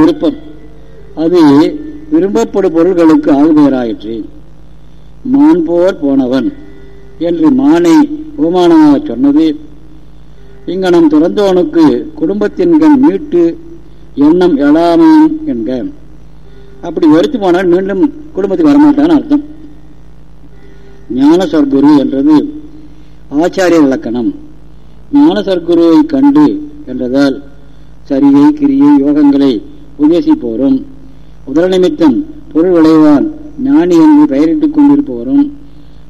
விருப்பம். அது விரும்பப்படும் பொருள்களுக்கு ஆகுபெயராயிற்று மான் போர் போனவன் என்று மானை உபமானமாக சொன்னது. இங்கனம் துறந்தவனுக்கு குடும்பத்தின்கண் மீட்டு எண்ணம் எழாமையும் என்க. அப்படி வெறுத்து போனால் மீண்டும் குடும்பத்துக்கு வரமாட்டான்னு அர்த்தம். ஞான சர்க்குரு என்றது ஆச்சாரிய இலக்கணம். ஞான சர்க்குருவை கண்டு என்றதால் சரியை கிரியை யோகங்களை உபதேசிப்போரும் உடல் நிமித்தம் பொருள் விளைவான் ஞானி என்று பெயரிட்டுக் கொண்டிருப்பவரும்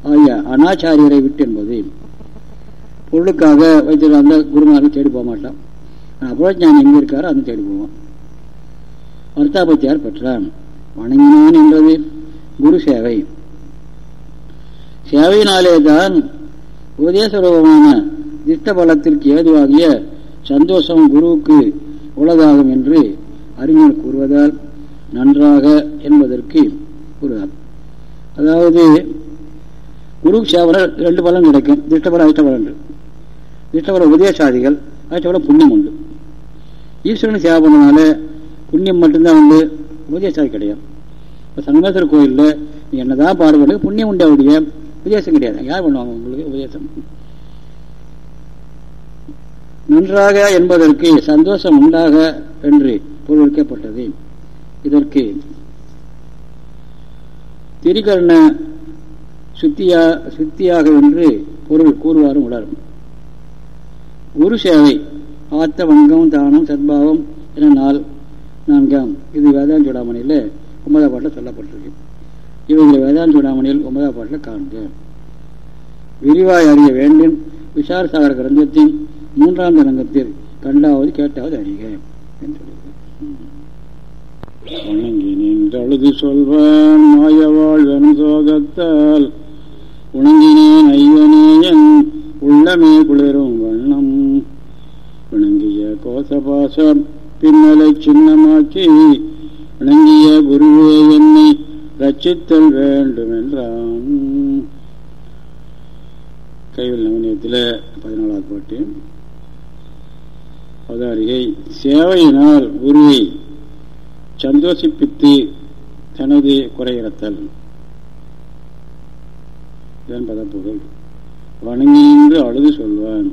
ஆகிய அனாச்சாரியரை விட்டு என்பது. பொருளுக்காக வைத்திருந்த அந்த குருமார்கள் தேடி போக மாட்டான் அப்புறம் ஞானி எங்கே இருக்காரோ அந்த தேடி போவான் வர்த்தாபத்தியார் பெற்றான் வணங்கினான் என்றது குரு சேவை. சேவையினாலே தான் உபதேசரூபமான திட்ட பலத்திற்கு ஏதுவாகிய சந்தோஷம் குருவுக்கு உள்ளதாகும் என்று அறிஞர் கூறுவதால் நன்றாக என்பதற்கு கூறுவார் அதாவது குரு சேவன ரெண்டு பலன் கிடைக்கும். திட்டபலம் அஷ்டபலன் திட்டபல உதயசாதிகள் அஷ்டபலம் புண்ணியம் உண்டு. ஈஸ்வரன் சேவை பண்ணனால புண்ணியம் மட்டும்தான் உண்டு உதயசாதி கிடையாது. இப்போ சங்கமேஸ்வரர் கோயிலில் நீ என்னதான் பாடுபடுங்க புண்ணியம் உண்டு அவருடைய உபதேசம் கிடையாது. யார் பண்ணுவாங்க உங்களுக்கு உபதேசம்? நன்றாக என்பதற்கு சந்தோஷம் உண்டாக என்று பொருளிக்கப்பட்டது இதற்கு திரிகரண சுத்தியா சுத்தியாக என்று பொருள் கூறுவாரும் உலரும் குரு சேவை ஆத்த வங்கம் தானம் சத்பாவம் என நாள் நான்காம். இது வேதாந்த சூடாமணியில் ஒன்பதாம் பாட்டில் சொல்லப்பட்டிருக்கு. இவங்களை வேதாந்த சூடாமணியில் ஒன்பதாம் பாட்டில் காண்க. விரிவாய் அறிய வேண்டும். விசார சாகர கிரந்தத்தின் மூன்றாம் தரங்கத்தில் கண்டாவது கேட்டாவது அறிக. என்று வணங்கி நின்றழுது சொல்வான் மாயவாழ் வெறும் சோகத்தால். உணங்கினேன் ஐயனேயன் உள்ளமே குளிரும் வண்ணம். விளங்கிய கோசபாச பின்னலை சின்னமாக்கி விளங்கிய குருவே என்னை ரச்சித்தல் வேண்டுமென்றான். கைவில் நவனியத்தில் பதினாலாவது பாட்டு. அவதாரிகை சேவையினால் குருவை சந்தோஷிப்பித்து தனது குறையிறத்தல். இதன் பதப்பொருள் வணங்கி நின்று அழுது சொல்வான்.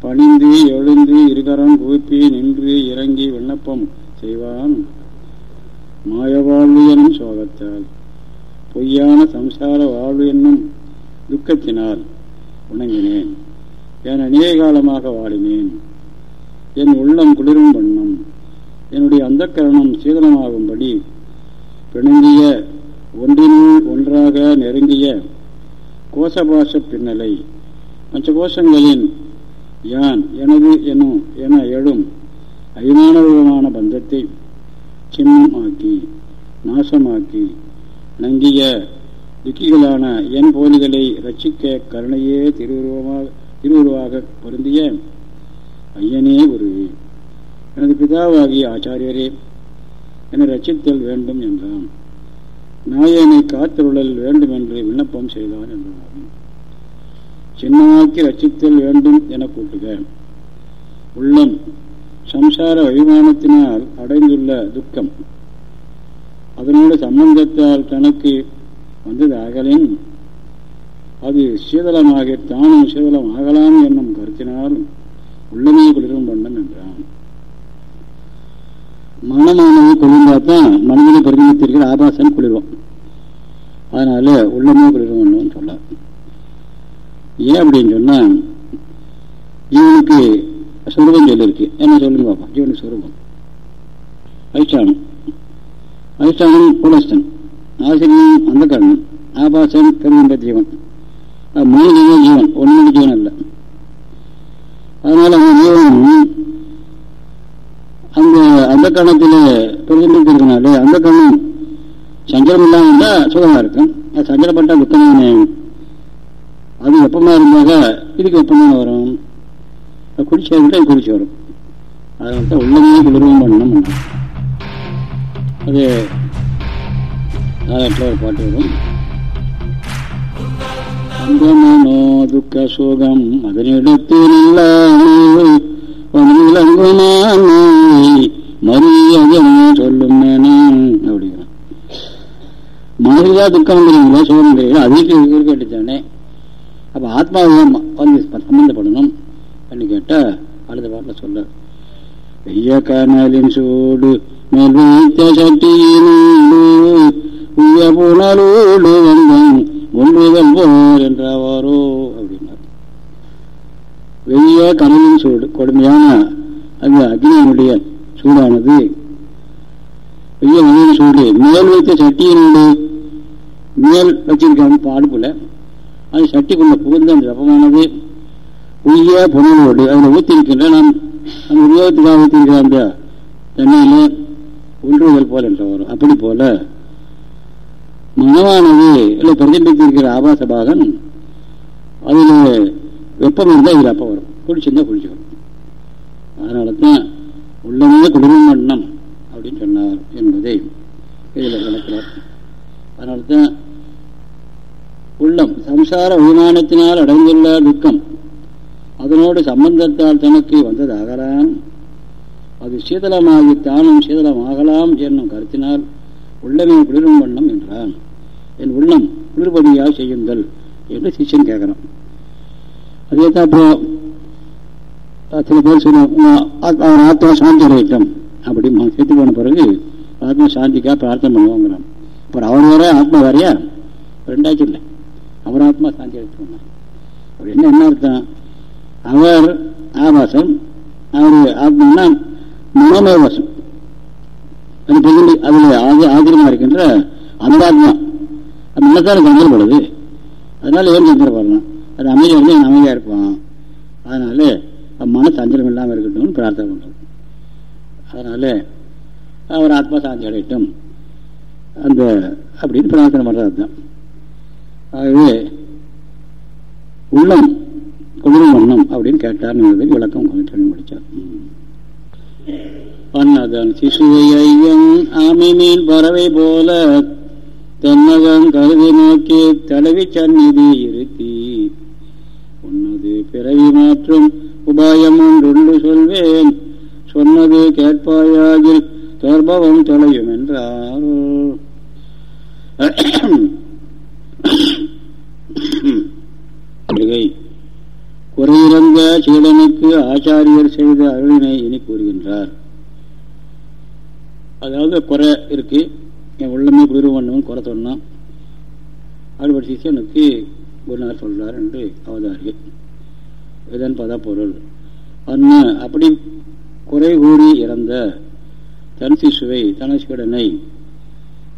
பணிந்து எழுந்து இருகரம் கூப்பி நின்று இறங்கி விண்ணப்பம் செய்வான். மாயவாழ்வு எனும் சோகத்தால் பொய்யான சம்சார வாழ்வு என்னும் துக்கத்தினால் உணங்கினேன். என அநேக காலமாக வாடினேன். என் உள்ளம் குளிரும் வண்ணம். என்னுடைய அந்த கரணம் சீதனமாகும்படி பிணங்கிய ஒன்றினுள் ஒன்றாக நெருங்கிய கோசபாச பின்னலை பஞ்சகோஷங்களின் யான் எனது எனும் என எழும் அபிமானரூபமான பந்தத்தை சின்னம் ஆக்கி நாசமாக்கி நங்கிய துக்கிகளான என் போலிகளை ரட்சிக்க கருணையே திருவுருவமாக திருவுருவாக பொருந்திய ஐயனே குருவே எனது பிதாவாகிய ஆச்சாரியரே என்னை ரச்சித்தல் வேண்டும் என்றான். நாயனை காத்தருளல் வேண்டும் என்று விண்ணப்பம் செய்தான் என்றான். சின்னாக்கி ரச்சித்தல் வேண்டும் என கூட்டுக உள்ளம் சம்சார அபிமானத்தினால் அடைந்துள்ள துக்கம் அதனோடு சம்பந்தத்தால் தனக்கு வந்தது அகலின் அது சீதளமாக தானும் சீதளம் ஆகலாம் என்னும் கருத்தினால் உள்ளமே குளிரும் பண்ணம் என்றான். மனமானது குளிர்ந்தாத்தான் மனதிலே பிரதிநிதித்திருக்கிற ஆபாசம் குளிரும் அதனால உள்ளமே குளிரும் வண்ணம் சொல்லார் ஏன் அப்படின்னு சொன்னா ஜீவனுக்கு சுரூபம் சொல்லியிருக்கு. என்ன சொல்லுங்க பாப்பா? ஜீவனுக்கு சுரூபம். அதிஷ்டானம். அதிஷ்டானம் புலஸ்தன் ஆசிரியம் அந்த கண்ணன் ஆபாசம் பெருகின்ற ஜீவன். மூணு ஜீவன் ஜீவன். ஒன்னு ஜீவன் இல்லை அதனால அந்த ஜீவன் அந்த அந்த கணத்தில் பிரதிநிதிக்கிறதுனால அந்த கணம் சஞ்சலம் இல்லாமல் இருந்தால் சுகமாக இருக்கும். அது சஞ்சலப்பட்டா துக்கமான அது வெப்பமாக இருந்தாக இதுக்கு வெப்பமாக வரும். குடிச்சு விட்டா குடிச்சு வரும். அதனால தான் உள்ளமே குளிர்வம் பண்ணணும் அது நாலாட்டில் ஒரு பாட்டு வரும். அந்த துக்க சோகம் அதனிடத்தில் இல்லாமல் சொல்லும் அப்படிங்கிறான் மனசுதான் துக்கம் வந்துருங்களா சோகம் வந்துருங்களா அதுக்கு கேட்டுச்சானே வேண்டியதானே அப்ப ஆத்மாவை வந்து சம்பந்தப்படணும் அப்படின்னு கேட்டா அடுத்த பாட்டில் சொல்ல வெய்ய கனலின் சூடு மேல் வைத்த சட்டியினோடு உய்ய புனலோடு வந்தன் ஒன்றுதல் போர் என்றாவாரோ அப்படின்னார். வெய்ய கனலின் சூடு கொடுமையான அந்த அக்னியினுடைய சூடானது வெளியே கனலின் சூடு மேல் வைத்த சட்டியினுடைய மேல் வச்சிருக்காங்க பாடுப்புல அது சட்டிக்குள்ள புகுந்த அந்த வெப்பமானது உய்ய புனலோடு அதில் ஊத்திருக்கின்ற நாம் அந்த உருவத்துக்காக ஊத்திருக்கிற அந்த தண்ணியில் ஒன்றுதல் போல என்ற வரும் அப்படி போல மனமானது இல்லை பிரதிபித்திருக்கிற ஆபாச பாகன் அதில் வெப்பம் இருந்தால் இதில் அப்போ வரும். குளிச்சிருந்தா குளிச்சு வரும். அதனால தான் உள்ளமே குடும்பம் வண்ணம் அப்படின்னு சொன்னார் என்பதை இதில் விளக்கிறார் அதனால தான் உள்ளம் சம்சார அபிமானத்தினால் அடைந்துள்ள துக்கம் அதனோடு சம்பந்தத்தால் தனக்கு வந்ததாகலாம். அது சீதளமாகி தானும் சீதளமாகலாம் என்னும் கருத்தினால் உள்ளமே குளிரும் வண்ணம் என்றான். என் உள்ளம் குளிர்பதியாக செய்யுங்கள் என்று சிஷ்யன் கேட்கிறான். அதே தான் இப்போ சில பேர் சொல்லுவோம் அவர் ஆத்மா சாந்தி அடையட்டும். அப்படி செத்து போன பிறகு ஆத்மா சாந்திக்காக பிரார்த்தனை பண்ணுவாங்கிறான். அப்புறம் அவர் வேற ஆத்மா வேறையா? ரெண்டாச்சும் இல்லை. அவர் ஆத்மா சாந்தி அடைச்சு அப்படி என்ன என்ன அர்த்தம்? அவர் ஆபாசம் அவர் ஆத்மன்னா மனோமேவாசம் அது பகுதி அதில் ஆதி ஆதிரமாக இருக்கின்ற அந்த ஆத்மா அது மனசால சஞ்சலப்படுது அதனால ஏன் சஞ்சலப்படலாம் அது அமைதியாக இருந்து அமைதியாக இருப்பான்? அதனால மன சஞ்சலம் இல்லாமல் இருக்கட்டும் பிரார்த்தனை பண்ணுறோம் அதனால அவர் ஆத்மா சாந்தி அடையட்டும். அந்த அப்படின்னு பிரார்த்தனை பண்ணுறது தான் ஆகவே உள்ளம் குளிரும் வண்ணம் அப்படின்னு கேட்டார் விளக்கம் கொஞ்சம் முடிச்சார். அன்னதன் சிசுவை ஐயன் ஆமை மீன் பறவை போல தென்னகன் கருதி நோக்கி தடவி சந்நிதி இருத்தி. உன்னது பிறவி மாற்றும் உபாயம் ஒன்றுண்டு சொல்வேன். சொன்னது கேட்பாயாகில் தொடர்பவம் தொலையும் என்றார் குறையிறந்த சீடனுக்கு ஆச்சாரியர் செய்த அருளினை இனி கூறுகின்றார். அதாவது குறை இருக்கு. என் உள்ளமே குளிர் பண்ணவன் குறை சொன்னான் அறுபடி சிஷியனுக்கு குருநாதர் சொல்றார் என்று அவதாரி இதன் பத பொருள் அண்ண அப்படி குறை கூறி இறந்த தன் சிசுவை தனசீடனை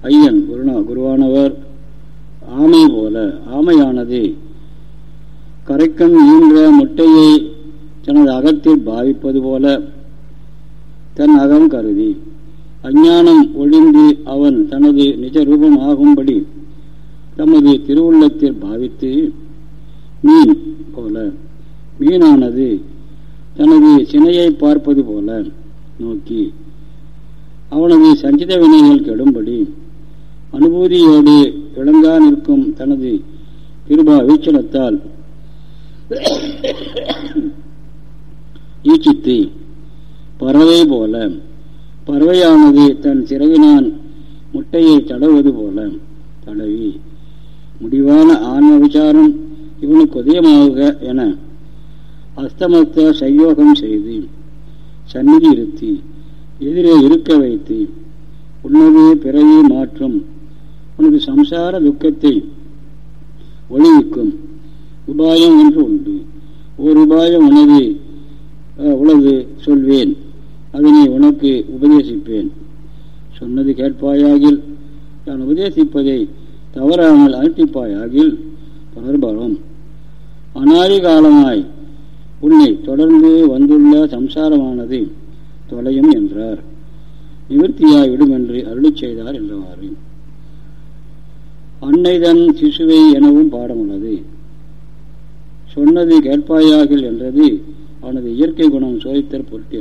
ஐயன் குருநா குருவானவர் ஆமை போல ஆமையானது கரைக்கம் ஈன்ற முட்டையை தனது அகத்தில் பாவிப்பது போல தன் அகம் கருதி அஞ்ஞானம் ஒழிந்து அவன் தனது நிஜ ரூபம் ஆகும்படி தமது திருவுள்ளத்தில் பாவித்து மீன் போல மீனானது தனது சினையை பார்ப்பது போல நோக்கி அவனது சஞ்சித வினைகள் கெடும்படி அனுபூதியோடு விளங்கா நிற்கும் தனது கிருபா வீச்சலத்தால் ஈச்சித்து பறவை போல பறவையானது தன் சிறகினால் முட்டையை தடவுவது போல தடவி. முடிவான ஆன்ம விசாரம் இவனுக்கு உதயமாக என அஸ்தமத்த சயோகம் செய்து சந்நிதி இருத்தி எதிரே இருக்க வைத்து உன்னது பிறவி மாற்றும் உனது சம்சார துக்கத்தை ஒளிவிக்கும் உபாயம் என்று உண்டு. ஒரு உபாயம் உனது உளது சொல்வேன். அதனை உனக்கு உபதேசிப்பேன். சொன்னது கேட்பாயாகில் நான் உபதேசிப்பதை தவறாமல் அனுப்பிப்பாயாகில் தொடர்பலம் அனாதி காலமாய் உன்னை தொடர்ந்து வந்துள்ள சம்சாரமானது தொலையும் என்றார். நிவர்த்தியாய்விடும் என்று அருளி செய்தார் என்றவாறு. அன்னைதன் சிசுவை எனவும் பாடமுள்ளது. சொன்னது கேட்பாயாகில் என்றது அவனது இயற்கை குணம் சோதித்தல் பொருட்டு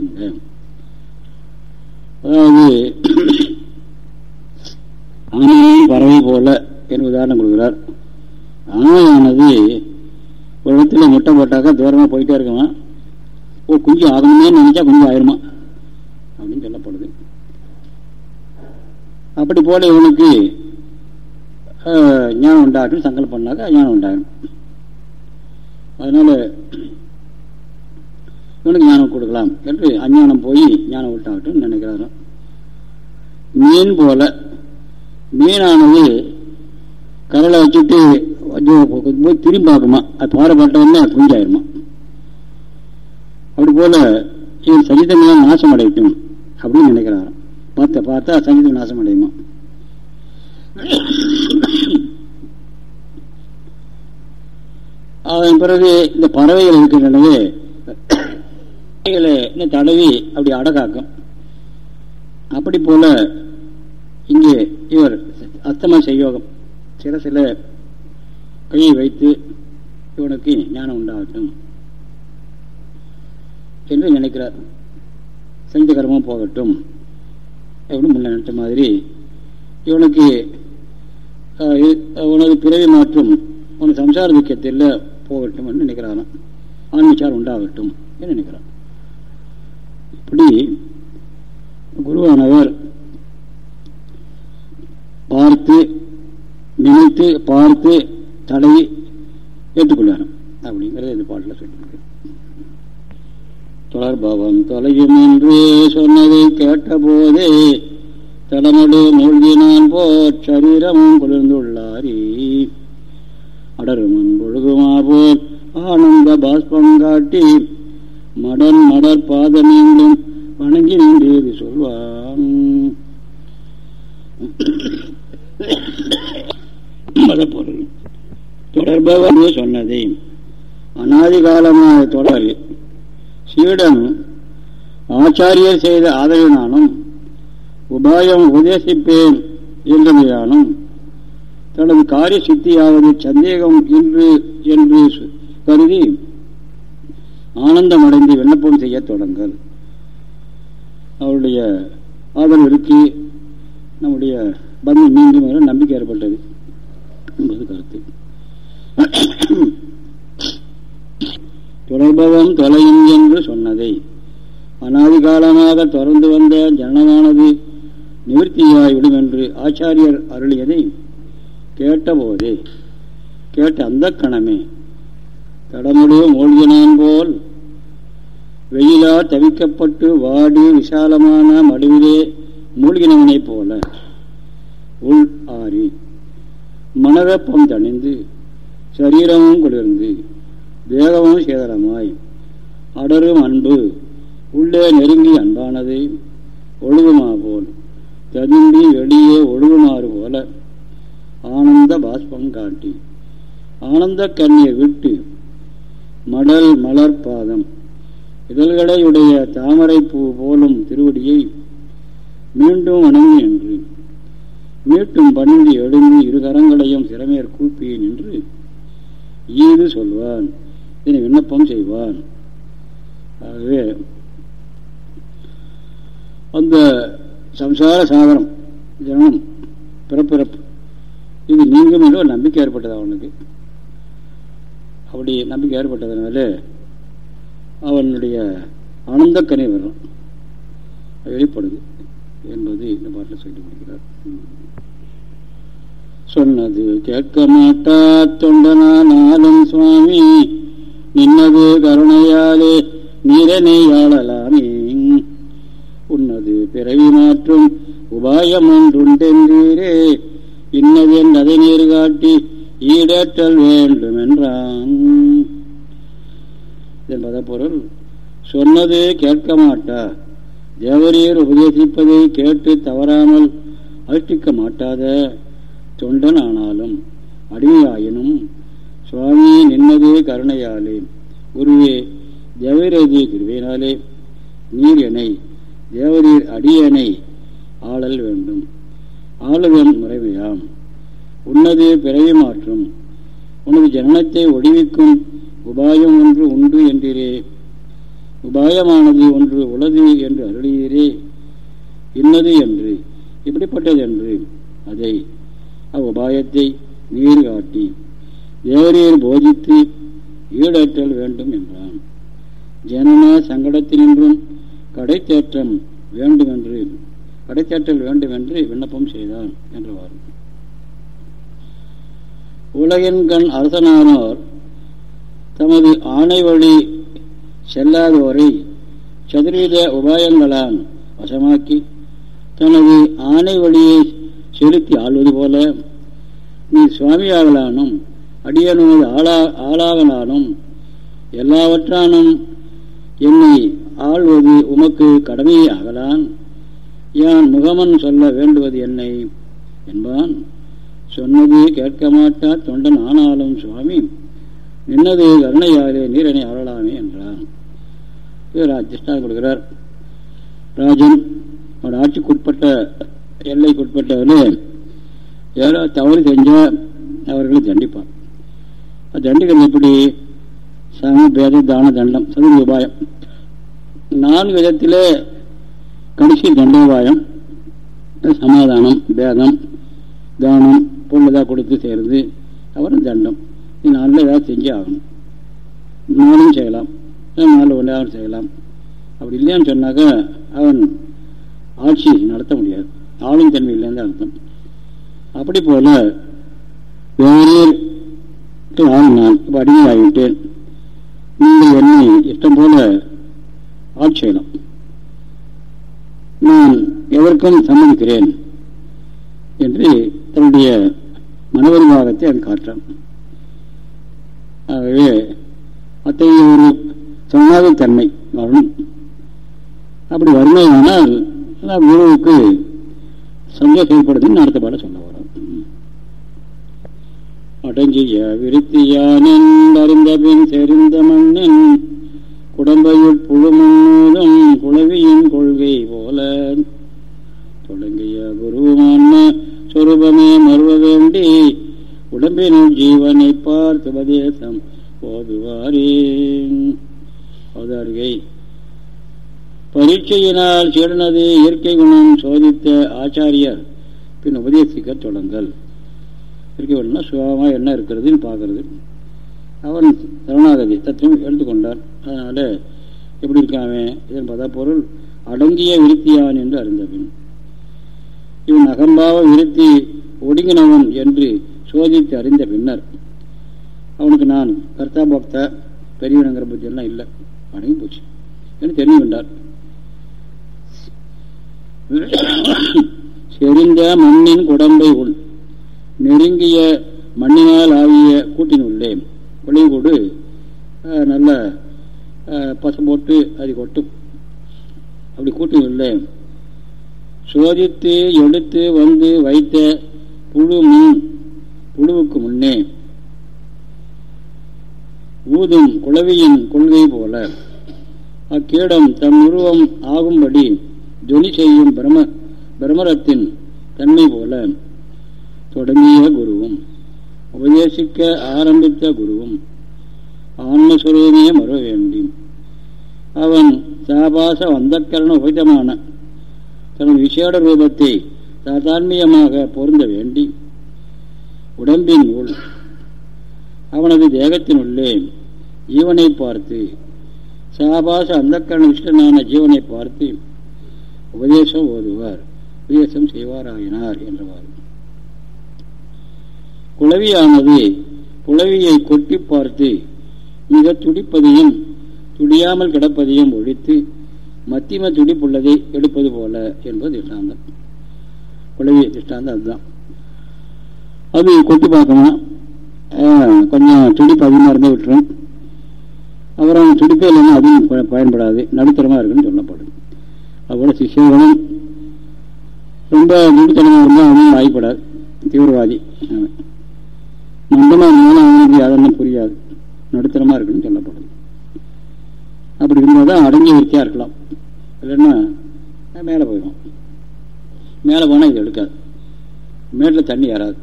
அதாவது ஆணையும் பறவை போல என்று உதாரணம் கொடுக்கிறார். ஆணையானது ஒரு இடத்துல முட்டை போட்டாக்கா தூரமாக போயிட்டே இருக்குமா? ஓ குஞ்சு ஆகணுமே நினைச்சா குஞ்சு ஆயிருமா? அப்படின்னு சொல்லப்படுது. அப்படி போல இவனுக்கு ஞானம் உண்டாகட்டும் சங்கல்பம் பண்ணாக்கா ஞானம் உண்டாகும் அதனால இவனுக்கு ஞானம் கொடுக்கலாம் என்று அஞ்ஞானம் போய் ஞானம் விட்டாகட்டும் நினைக்கிறாராம் மீன் போல மீனானது கடலை வச்சுட்டு போய் திரும்பி பார்க்குமா அது பாடப்பட்டவொடனே குஞ்சாயிருமா அப்படி போல இவன் சங்கீதங்களாம் நாசம் அடையட்டும் அப்படின்னு நினைக்கிறாராம். பார்த்த பார்த்தா சங்கீதம் நாசம் அடையுமா? அதன் பிறகு இந்த பறவைகள் இருக்கின்றனவே இன்னும் தடவி அப்படி அடகாக்கும். அப்படி போல இங்கே இவர் அஸ்தம செய்யோகம். சில சில கையை வைத்து இவனுக்கு ஞானம் உண்டாகட்டும் என்று நினைக்கிறார். செஞ்ச கர்மம் போகட்டும். அப்படின்னு முன்ன நினைச்ச மாதிரி இவனுக்கு உனது பிறவி மாற்றும் உனக்கு சம்சார துக்கத்தில் போகட்டும் என்று நினைக்கிறாராம். ஆன்மீச்சார் உண்டாகட்டும் என்று நினைக்கிறான் அப்படி குருவானவர் பார்த்து நினைத்து பார்த்து தடவி ஏற்றுக்கொள்ளார் அப்படிங்கிறத இந்த பாட்டில் சொல்லியிருக்க. தொடர்பவம் தொலையும் என்று சொன்னதை கேட்ட போதே தடமடு மூழ்கினான் போர் சரீரமும் குளிர்ந்துள்ளாரி. அடருமன் பொழுகுமா போல் ஆனந்த பாஸ்பம் காட்டி மடன் மடர் பாதமீண்டும் வணங்கி நின்று சொல்வான் மதப்பொருள். தொடர்பவர் சொன்னதை அனாதிகாலமாக தொடர். சீடன் ஆச்சாரியர் செய்த ஆதரவினாலும் உபாயம் உபதேசிப்பேன் என்றமையானும் தனது காரிய சித்தியாவது சந்தேகம் என்று என்று கருதி ஆனந்தமடைந்து விண்ணப்பம் செய்ய தொடங்கல் அவருடைய ஆதரவு இருக்கு. நம்முடைய பந்து மீண்டும் நம்பிக்கை ஏற்பட்டது என்பது கருத்து. தொடர்பவம் தொலையும் என்று சொன்னதை அனாதிகாலமாக தொடர்ந்து வந்த ஜனனமானது நிவர்த்தியாய்விடும் என்று ஆச்சாரியர் அருளியதை கேட்டபோதே கேட்ட அந்த கணமே தடமுடைய மூழ்கினான் போல். வெயிலா தவிக்கப்பட்டு வாடி விசாலமான மடுவிலே மூழ்கினவனைப் போல. உள் ஆறி மனவெப்பம் தணிந்து சரீரமும் குளிர்ந்து தேகமும் சேதனமாய். அடரும் அன்பு உள்ளே நெருங்கி அன்பானது ஒழுகுமா போல். ததும்பி வெளியே ஒழுகுமாறு போல. ஆனந்த பாஷ்பம் காட்டி. ஆனந்த கண்ணியை விட்டு மடல் மலர் பாதம் இதழ்களையுடைய தாமரை பூ போலும் திருவடியை மீண்டும் வணங்கி என்று மீட்டும் பணிந்து எழுந்து இரு கரங்களையும் சிறமேற் கூப்பி நின்று ஈது சொல்வான். இதனை விண்ணப்பம் செய்வான். ஆகவே அந்த சம்சார சாகரம் ஜனம் பிறப்பிறப்பு இது நீங்கும் என்று ஒரு நம்பிக்கை ஏற்பட்டது அவனுக்கு அப்படி நம்பிக்கை ஏற்பட்டதுனால அவனுடைய ஆனந்தக்கனை வரும் வெளிப்படுது என்பது இந்த பாட்டில் சொல்லி முடிக்கிறார். சொன்னது கேட்க மாட்டா தொண்டனானாலும் சுவாமி நின்னது கருணையாலே நீரனையாளலாமே உன்னது பிறவி மாற்றும் உபாயம் ஒன்றுண்டென்றீரே என் நதை நீர் காட்டி ஈடேற்றல் வேண்டும் என்றான் பதப்பொருள் பொருள் சொன்னது கேட்க மாட்டா தேவரீர் உபதேசிப்பதை கேட்டு தவறாமல் அழுத்திக்க மாட்டாத தொண்டன் ஆனாலும் அடிமையாயினும் சுவாமி நின்னது கருணையாலே. குருவே தேவரேதி திருவினாலே நீர் எனை தேவரீர் அடியனை ஆளல் வேண்டும். ஆளுதல் முறைமையாம். உன்னது பிறவி மாற்றும். உனது ஜனனத்தை ஒடிவிக்கும் உபாயம் ஒன்று உண்டு என்றீரே. உபாயமானது ஒன்று உளது என்று அருளீரே இன்னது என்று இப்படிப்பட்டது என்று அதை அவ்வுபாயத்தை நீர் காட்டி தேவரீர் போதித்து ஈடேற்றல் வேண்டும் என்றான். ஜனன சங்கடத்தினின்றும் கடைத்தேற்றம் வேண்டுமென்று கடைத்தேற்றல் வேண்டுமென்று விண்ணப்பம் செய்தான் என்றவாறு. உலகின்கண் அரசனானோர் தமது ஆணை வழி செல்லாதோரை சதுர்வித உபாயங்களான் வசமாக்கி தனது ஆணை வழியை செலுத்தி ஆள்வது போல நீ சுவாமியாகலானும் அடியனோடு ஆளா ஆளாகலானும் எல்லாவற்றானும் என்னை ஆள்வது உமக்கு கடமையாகலான். யான் முகமன் சொல்ல வேண்டுவது என்னை என்பான். சொன்னது கேட்க மாட்டார் தொண்டன் ஆனாலும் சுவாமி நின்னது கருணையாலே நீரனை அருளாமே என்றான் அதிஷ்டானம் கொடுக்கிறார் ராஜன் அவன் ஆட்சிக்குட்பட்ட எல்லைக்குட்பட்டவனே யாரோ தவறு செஞ்சால் அவர்களை தண்டிப்பான். தண்டிக்கிறது எப்படி? சம பேத தான தண்டம் சதுர உபாயம். நான்கு விதத்தில் கடைசி தண்டோபாயம் சமாதானம் பேதம் தானம் பொண்ணுதாக கொடுத்து செய்கிறது அப்புறம் தண்டம். இது நாளில் ஏதாவது செஞ்சே ஆகணும். நாளும் செய்யலாம். நாலு ஒன்றாவது செய்யலாம். அப்படி இல்லையான்னு சொன்னாக்க அவன் ஆட்சி நடத்த முடியாது. ஆளும் தன்மை இல்லைன்னு அர்த்தம். அப்படி போல வேறு ஆள் இப்போ அடிமையாகிட்டு நீங்கள் என்னை இஷ்டம் போல ஆட்சி செய்யலாம். நான் எவருக்கும் சம்மதிக்கிறேன் என்று தன்னுடைய மனவரிவாகத்தை அவன் காட்டான் ஆகவே அத்தகைய ஒரு சொன்னாத தன்மை வரணும். அப்படி வறுமையானால் குருவுக்கு சந்தோஷம் ஏற்படுதுன்னு அடுத்த பாட சொல்ல வரும் அடங்கிய விருத்தியானின் அறிந்த பின் தெரிந்த மண்ணின் குடம்பையுள் புழுமுன்னும் குளவியின் கொள்கை போல தொடங்கிய குருவான சொரூபமே மறுவ வேண்டி உடம்பினுள் ஜீவனை பார்த்து உபதேசம் ஓதுவாரே அவதாரிகை. பரீட்சையினால் சீடனது இயற்கை குணம் சோதித்த ஆச்சாரியர். பின் உபதேசிக்க தொடங்கல். இயற்கை குணம்னா சுகமாக என்ன இருக்கிறதுன்னு பார்க்கறது. அவன் சரணாகதி தத்துவம் எடுத்துக்கொண்டான். அதனால் எப்படி இருக்காமே இதன் பதா பொருள் அடங்கிய விருத்தியான் என்று அறிந்தபின் இவன் அகம்பாவ விருத்தி ஒடுங்கினவன் என்று சோதித்து அறிந்த பின்னர் அவனுக்கு நான் கர்த்தா பக்தா பெரியவனங்கிற புத்தியெல்லாம் இல்லை. அடங்கி போச்சு. என்று தெரிந்து கொண்டார். செறிந்த மண்ணின் குடம்பை உள் நெருங்கிய மண்ணினால் ஆகிய கூட்டின் உள்ளே கொடு நல்ல பசம் போட்டு அது கொட்டும். அப்படி கூட்டின் உள்ளே சோதித்து எடுத்து வந்து வைத்த புழு மீன் புழுவுக்கு முன்னே ஊதும் குளவியின் கொள்கை போல அக்கீடம் தம் உருவம் ஆகும்படி ஜொலி செய்யும் பிரம பிரமரத்தின் தன்மை போல தொடங்கிய குருவும் உபதேசிக்க ஆரம்பித்த குருவும் ஆன்மஸ்வரூபிய மற வேண்டும் அவன் சாபாச வந்தக்கரண உபதமான தனது விசேட ரூபத்தை சாதான்மியமாக பொருந்த வேண்டி உடம்பின் உள் அவனது தேகத்தினுள்ளே ஜீவனை பார்த்து சாபாச அந்தக்கரண விஷ்டனான ஜீவனை பார்த்து உபதேசம் ஓதுவார். உபதேசம் செய்வாராயினார் என்றவார் குளவியானது புலவியை கொட்டி பார்த்து மிக துடிப்பதையும் துடியாமல் கிடப்பதையும் ஒழித்து மத்தியம துடிப்புள்ளதை எடுப்பது போல என்பது திஷ்டாந்தம். குளவி திஷ்டாந்தம் அதுதான். அது கொட்டி பார்க்கணும் கொஞ்சம் துடிப்பு அதிகமாக இருந்தால் விட்டுரும். அப்புறம் துடிப்பே இல்லைன்னா அதுவும் பயன்படாது. நடுத்தரமாக இருக்குன்னு சொல்லப்படும். அதுபோல் சிஷியர்களும் ரொம்ப நடுத்தரமாக இருந்தால் அதுவும் வாய்ப்படாது. தீவிரவாதி. மந்தமாக இருந்தாலும் அவனுக்கு அதெல்லாம் புரியாது. நடுத்தரமாக இருக்குன்னு சொல்லப்படும். அப்படி இருந்தால் தான் அடங்கிய விருத்தியாக இருக்கலாம். இல்லைன்னா மேலே போயிடும் மேலே போனால் இது எடுக்காது. மேட்டில் தண்ணி ஏறாது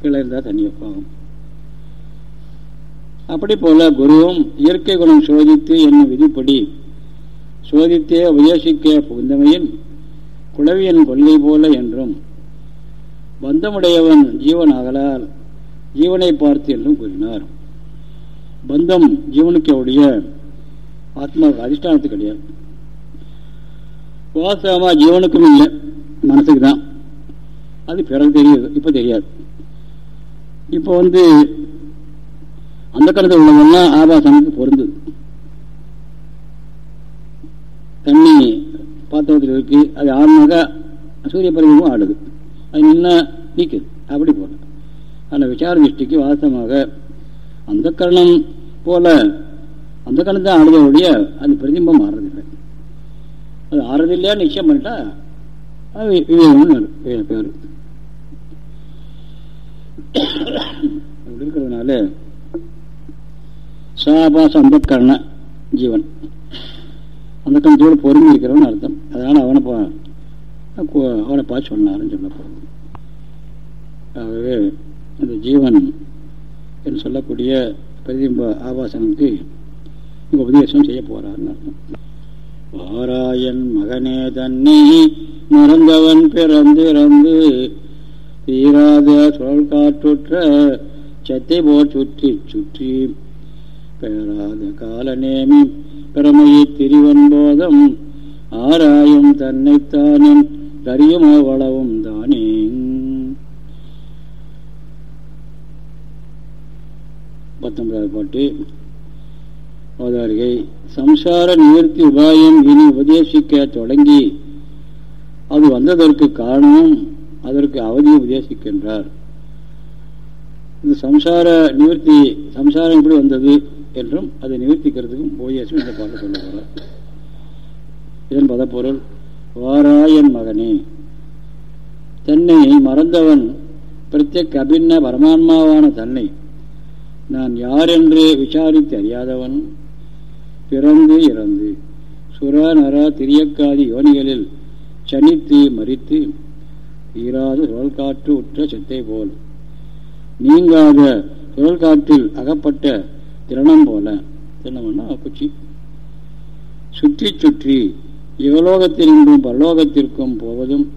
கீழே இருந்தால் தண்ணி போகும் அப்படி போல குருவும் இயற்கை குணம் சோதித்து என்னும் விதிப்படி சோதித்தே உபதேசிக்க புகுந்தமையின் குளவியன் கொள்ளை போல என்றும் பந்தமுடையவன் ஜீவன் ஆகலால் ஜீவனை பார்த்து என்றும் கூறினார். பந்தம் ஜீவனுக்கு அவருடைய ஆத்மா அதிஷ்டானத்து கிடையாது. வாசகமா ஜீவனுக்கும் இல்லை. மனசுக்கு தான் அது பிறகு தெரியுது. இப்போ தெரியாது. இப்போ வந்து அந்த காலத்தில் உள்ளதெல்லாம் ஆபாசனுக்கு பொருந்தது. தண்ணி பாத்திரத்தில் இருக்கு. அது ஆழமாக சூரிய பருவமும் ஆடுது. அது நின்ன நீக்குது. அப்படி போல ஆனால் விசார திருஷ்டிக்கு வாசமாக அந்த கரணம் போல அந்த கரணம் தான் ஆடுதோடைய அந்த பிரதிம்பம் மாறுறதில்லை. அது அறதில்லையா நிச்சயம் பண்ணிட்டா? அது விவேகம்னு பேர். அப்படி இருக்கிறதுனால சாபாச அந்த கரண ஜீவன். அந்த கணத்தோடு பொறுமை இருக்கிறவன் அர்த்தம். அதனால அவனை அவனை பார்த்து சொன்னாருன்னு சொல்லப்படுது ஆகவே அந்த ஜீவன் என்று சொல்லக்கூடிய பிரதிபிம்ப ஆபாசனுக்கு இங்கே உபதேசம் செய்ய போறாருன்னு அர்த்தம். வாராயன் மகனே தன்னை மறந்தவன் பிறந்திறந்து தீராத சுழல் காற்றுற்ற சத்தை போர் சுற்றி சுற்றி பெறாத காலநேமி பிரமையை திரிவன் போதம் ஆராயும் தன்னைத்தானின் தரியும் வளவும் தானே. பத்தொன்பதாவது பாட்டு. அவதாரிகை. சம்சார நிவர்த்தி உபாயம் இனி உபதேசிக்க தொடங்கி அது வந்ததற்கு காரணம் அதற்கு அவதியை உபதேசிக்கின்றார். இந்த சம்சார நிவர்த்தி சம்சாரம் எப்படி வந்தது என்றும் அதை நிவர்த்திக்கிறதுக்கும் உபதேசம் இந்த பாட்டு சொல்ல போகிறார் இதன் பதப்பொருள் வாராயன் மகனே தன்னை மறந்தவன் பிரத்யக் அபின்ன பரமான்மாவான தன்னை நான் யார் என்று விசாரித்து அறியாதவன் பிறந்து இறந்து. சுர நர திரியக்காதி யோனிகளில் சனித்து மறித்து ஈராத சுழல் காற்று உற்ற செத்தை போல். நீங்காத சுழல் காற்றில் அகப்பட்ட திரணம் போல. திரணம்னா குச்சி சுற்றி சுற்றி இவலோகத்தினின்றும் பரலோகத்திற்கும் போவதும்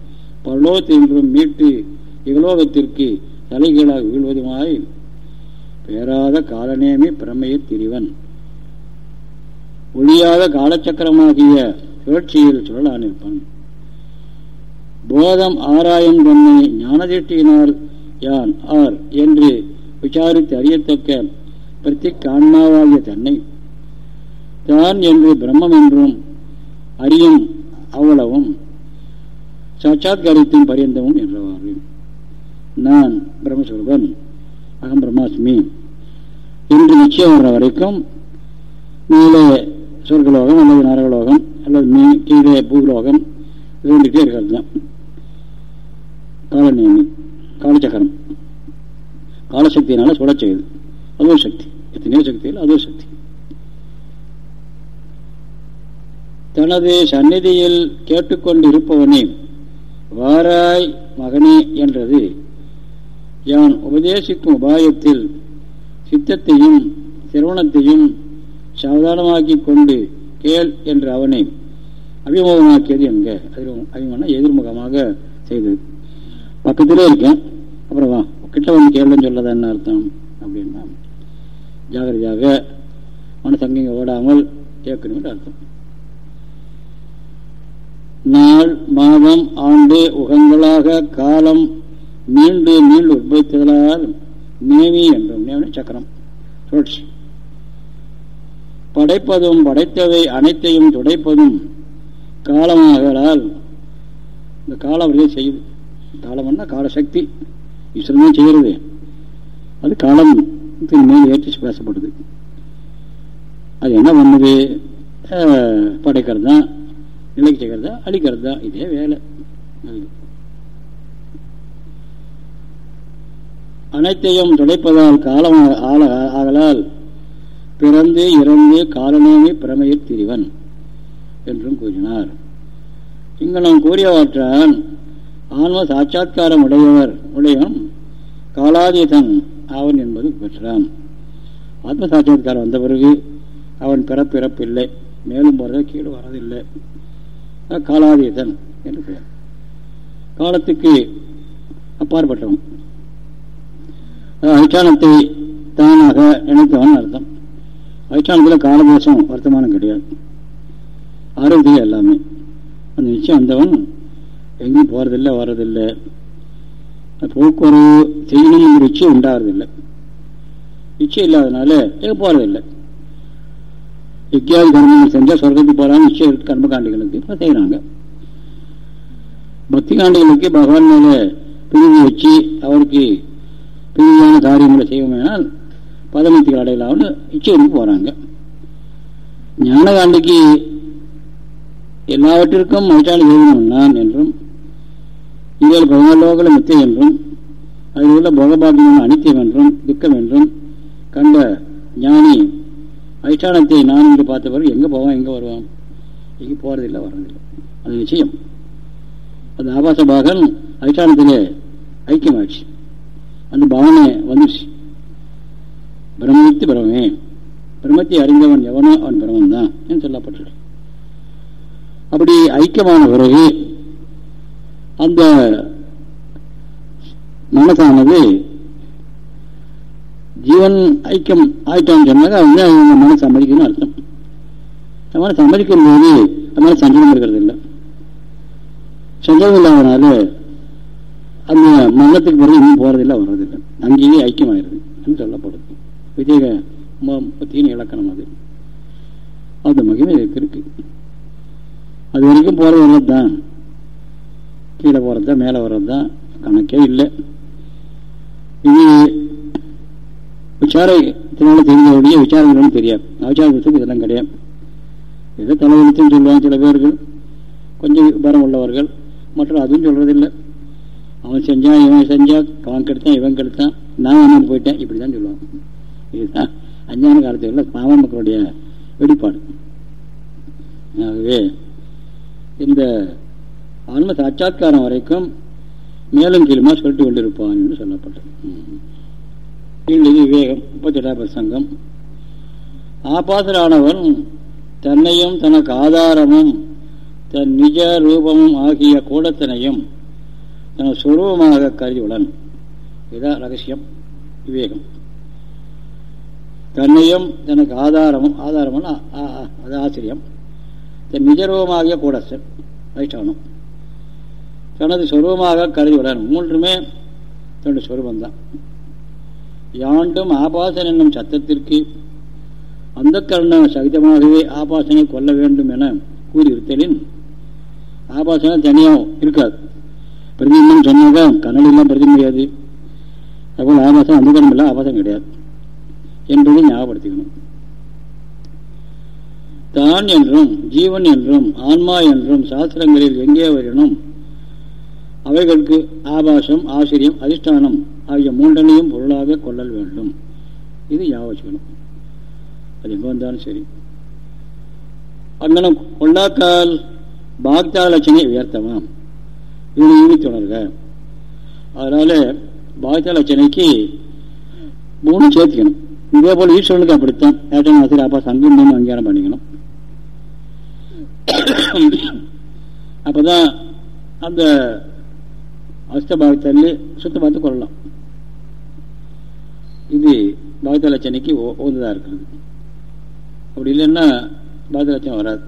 பரலோகத்தினின்றும் மீட்டு இகலோகத்திற்கு தலைகீழாக வீழ்வதுமாய். பேராத காலநேமி பிரமையத் திரிவன். ஒழியாத காலச்சக்கரமாகிய சுழற்சியில் சுழலானிருப்பான். போதம் ஆராயம் தன்னை ஞானதிஷ்டியினால் யான் ஆர் என்று விசாரித்து அறியத்தக்க பிரத்திகான்மாவாகிய தன்னை. தான் என்று பிரம்மம் என்றும் அறியும் அவ்வளவும் சாட்சாத்கரித்தும் பரியந்தமும் என்றவாறு. நான் பிரம்மஸ்வரூபன் அகம் பிரம்மாஸ்மி என்று நிச்சயம் வர்ற வரைக்கும் மேலே சொர்க்கலோகம் அல்லது நரகலோகம் அல்லது மீ கீழே பூலோகம் இருந்துகிட்டே இருக்கிறது தான். காலநியமி காலச்சக்கரம் காலசக்தியினால சுட செய்யுது அது ஒரு சக்தி. எத்தனையோ சக்தியில் அது ஒரு சக்தி. தனது சந்நிதியில் கேட்டுக்கொண்டு இருப்பவனே வாராய் மகனே என்றது. யான் உபதேசிக்கும் உபாயத்தில் சித்தத்தையும் சிரவணத்தையும் சமதானமாக்கி கொண்டு கேள் என்று அவனை அபிமுகமாக்கியது எங்க? அபிமானம் எதிர்முகமாக செய்தது. பக்கத்திலே இருக்கேன். அப்புறம் வா. கிட்ட வந்து கேளுன்னு சொல்லதா என்ன அர்த்தம்? அப்படின்னா ஜாகிரதையாக மனசங்கிங்க ஓடாமல் கேட்கணும் அர்த்தம். நாள் மாதம் ஆண்டு உகங்களாக காலம் மீண்டு மீண்டு உற்பத்தியதலால் நேமி என்றும் நேமி சக்கரம். சுழற்சி. படைப்பதும் படைத்தவை அனைத்தையும் துடைப்பதும் காலமாகலால் இந்த காலம் அப்படியே செய்யுது. காலம்னா காலசக்தி ஈஸ்வரமே செய்கிறது அது காலம் மேல் ஏற்றி பேசப்படுது. அது என்ன பண்ணுது? படைக்கிறது தான் நிலைக்கு செய்கிறது தான் அழிக்கிறது? தான் இதே வேலை. அனைத்தையும் துடைப்பதால் காலம் ஆகலால் பிறந்து இறந்தே காலநேமி பிரமையில் திரிவன் என்றும் கூறினார். இங்கனம் கூறியவற்றான் ஆன்ம சாட்சா்காரம் உடையவர் உடையவன் காலாதீதன் அவன் என்பது பெற்றான் ஆத்ம சாட்சா்காரம் வந்த பிறகு அவன் பிறப்பிறப்பில்லை மேலும் போகிறத கீழே வரதில்லை காலாதீதன் என்று பெயர். காலத்துக்கு அப்பாற்பட்டவன். அதிஷ்டானத்தை தானாக நினைத்தவன் அர்த்தம். அதிஷ்டானத்தில் காலதோஷம் வர்த்தமானம் கிடையாது. ஆரோக்கியம் எல்லாமே. அந்த நிச்சயம் வந்தவன் எங்கேயும் போகிறதில்லை வர்றதில்லை. போக்குவரவு செய்யணுங்கிற இச்சை உண்டாகிறதில்லை. இச்சை இல்லாதனால எங்கே போகிறதில்லை யஜ்யாதி கர்மங்கள் செஞ்சால் சொர்க்கத்துக்கு போகிறாங்க இச்சை இருக்கு கர்மகாண்டிகளுக்கு. இப்போ செய்கிறாங்க பக்தி காண்டிகளுக்கு பகவான் மேலே பிரிவு வச்சு அவருக்கு பிரிவான காரியங்களை செய்வோமேனால் பதமத்துக்கு அடையலாம்னு இச்சை போகிறாங்க ஞானகாண்டிக்கு எல்லாவற்றிற்கும் மகிழ்ச்சியான செய்தவன் நான் என்றும் இதில் பகவலோகல மித்தை என்றும் அதில் உள்ள போகபாகியம் அனித்தியம் என்றும் துக்கம் என்றும் கண்ட ஞானி அதிஷ்டானத்தை நான் என்று பார்த்த பிறகு எங்கே போவான் எங்கே வருவான்? எங்கே போகிறதில்லை வர்றதில்லை. அது நிச்சயம். அந்த ஆபாச பாகன் அதிஷ்டானத்திலே ஐக்கியமாச்சு அந்த பவனை வந்துடுச்சு. பிரம்மத்து பிரமே பிரம்மத்தை அறிந்தவன் எவனோ அவன் பிரமம் தான் என்று சொல்லப்பட்டிருக்கு அப்படி ஐக்கியமான பிறகு அந்த மனசானது ஜீவன் ஐக்கியம் ஆயிட்டான்னு சொன்னாக்க அவங்க அவங்க மனசு சம்மதிக்கணும்னு அர்த்தம். மனசு சம்மதிக்கும் போது அதனால சஞ்சலம் இருக்கிறது இல்லை. சஞ்சலம் இல்லாதனால அந்த மரணத்துக்கு பிறகு இன்னும் போறதில்லை வர்றதில்லை. அங்கேயே ஐக்கியமாயிருது சொல்லப்படுது விஜய தீனி இலக்கணம் அது. அந்த மகிமை இருக்கு அது வரைக்கும் போகிறது உள்ளது தான் கீழே போறது தான் மேலே வர்றது தான் கணக்கே இல்லை. இது விசாரத்தினால தெரிஞ்சவடைய விசாரங்களும் தெரியாது. அவசார புத்தகம் இதெல்லாம் கிடையாது. ஏதோ தலைவலித்துன்னு சொல்லுவாங்க சில பேர்கள். கொஞ்சம் விபரம் உள்ளவர்கள். மற்றும் அதுவும் சொல்கிறதில்லை அவன் செஞ்சான் இவன் செஞ்சான் அவன் கெடுத்தான் இவன் கெடுத்தான். நான் என்ன போயிட்டேன். இப்படி தான் சொல்லுவான் இதுதான். அஞ்ஞான காலத்தில் உள்ள பாவ மக்களுடைய வெளிப்பாடு ஆகவே இந்த ஆன்ம சாட்சா்காரம் வரைக்கும் மேலும் கீழுமா சொல்லிட்டு கொண்டிருப்பான் என்று சொல்லப்பட்டது. இது விவேகம் முப்பத்தி எட்டாம் பிரசங்கம். ஆபாசரானவன் தன்னையும் தனக்கு ஆதாரமும் தன் நிஜ ரூபமும் ஆகிய கூடத்தனையும் தனது சுரூபமாக கருதியுடன் இதான் ரகசியம். விவேகம். தன்னையும் தனக்கு ஆதாரமும் ஆதாரம்னா அது ஆச்சரியம். தன் நிஜரூபமாகிய கூடசன் வைஷ்டவனும் தனது சொரூபமாக கருதி விடணும் மூன்றுமே தன்னுடைய சொரூபந்தான் யாண்டும் ஆபாசன் என்னும் சத்தத்திற்கு அந்த கருணம் சகிதமாகவே ஆபாசனை கொல்ல வேண்டும் என கூறியிருத்தலின் ஆபாசனம் தனியாக இருக்காது. பிரதிபிம்பம் சொன்னாங்க கண்ணல் எல்லாம் பிரதி முடியாது அதுபோல் ஆபாசம் அந்த கரணம் இல்லை ஆபாசம் கிடையாது. என்பதை ஞாபகப்படுத்திக்கணும். தான் என்றும் ஜீவன் என்றும் ஆன்மா என்றும் சாஸ்திரங்களில் எங்கே வரணும் அவைகளுக்கு ஆபாசம் ஆசிரியம் அதிஷ்டானம் ஆகிய மூன்றனையும் பொருளாக கொள்ளல் வேண்டும். இது யாவச்சுக்கணும் அது எங்கே வந்தாலும் சரி. அங்கனம் கொள்ளாக்கால் பாக்தா லட்சணை உயர்த்தமாம் இது ஈவித்துணர்க. அதனால பாக்தா லட்சணைக்கு மூணு சேர்த்துக்கணும். இதே போல ஈஸ்வரனுக்கு அப்படித்தான். ஏட்டன் ஆசிரியர் அப்பா சங்கம் அங்கீகாரம் பண்ணிக்கணும். அப்பதான் அந்த அஸ்தபாகத்தள்ளி சுத்த பார்த்து கொள்ளலாம். இது பாகத்த லட்சணைக்கு உகந்ததாக இருக்கிறது. அப்படி இல்லைன்னா பாகத்த லட்சணம் வராது.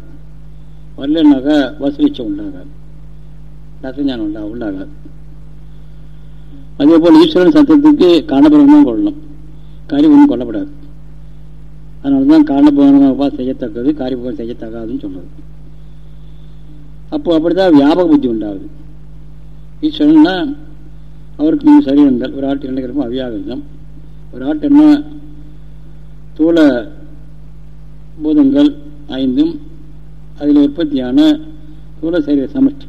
வரலன்னாக்கா வசூலிச்சம் உண்டாகாது. ரத்தஞானம் உண்டா உண்டாகாது. அதே போல் ஈஸ்வரன் சத்தத்துக்கு காணபுரம் கொள்ளணும். காரியம் ஒன்றும் கொல்லப்படாது. அதனால தான் காரணபவனமாக செய்யத்தக்கது காரியபவன் செய்யத்தக்காதுன்னு சொல்றது. அப்போ அப்படிதான் வியாபக புத்தி உண்டாகுது. ஈஸ்வரன்னா அவருக்கு மூணு சரீரங்கள் ஒரு ஆட்டு என்ன அவியாகம் ஒரு ஆட்டு என்ன? தூள பூதங்கள் ஐந்தும் அதில் உற்பத்தியான தூள சரீர சமஷ்டி.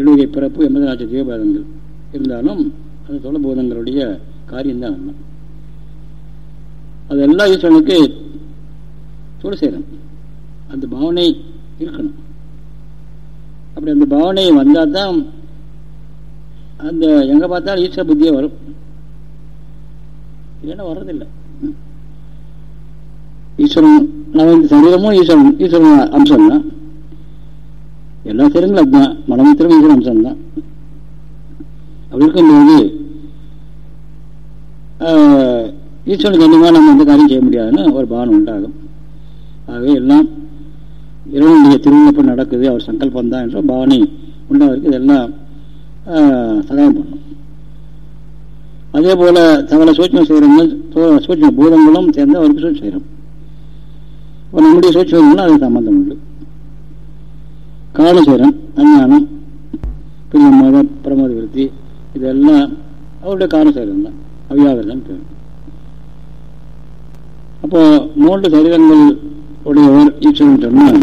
எழுகை பிறப்பு எண்பது லட்சம் ஜீவபாதங்கள் இருந்தாலும் அந்த தூள பூதங்களுடைய காரியம்தான். அதெல்லாம் அது எல்லா ஈஸ்வரனுக்கு தூள செய்யணும். அந்த பாவனை இருக்கணும். அப்படி அந்த பாவனை வந்தால் தான் அந்த எங்கே பார்த்தாலும் ஈஸ்வர புத்தியே வரும். இல்லைன்னா வர்றதில்லை. ஈஸ்வரன் நம்ம இந்த சரீரமும் ஈஸ்வரன் ஈஸ்வரன் அம்சம் தான் எல்லா சரீரங்களும் அதுதான் மனமத்திலும் ஈஸ்வரன் அம்சம் தான் அப்படி இருக்கும்போது ஈஸ்வரனுக்கு மாதிரி நம்ம எந்த காரியம் செய்ய முடியாதுன்னு ஒரு பானம் உண்டாகும். ஆகவே எல்லாம் இறைவனுடைய திருவிழப்பம் நடக்குது அவர் சங்கல்பம் தான் என்ற பாவனை உண்டாவதற்கு இதெல்லாம் சகாயம் பண்ணும். அதே போல சகல சூட்சம் சீரங்கள் சூட்சம பூதங்களும் சேர்ந்து அவருக்கு சூழ்ச்சி செய்கிறோம் இப்போ நம்முடைய சூட்சங்களும் அது சம்பந்தம் உண்டு. காலசேரம் அஞ்ஞானம் பிரியமோதம் பிரமோத விருத்தி இதெல்லாம் அவருடைய காலசேரம் தான். அவ்யாவிரதம் பேரும் அப்போ மூன்று சரீரங்கள் உடையவர் ஈஸ்வரன் சொன்னால்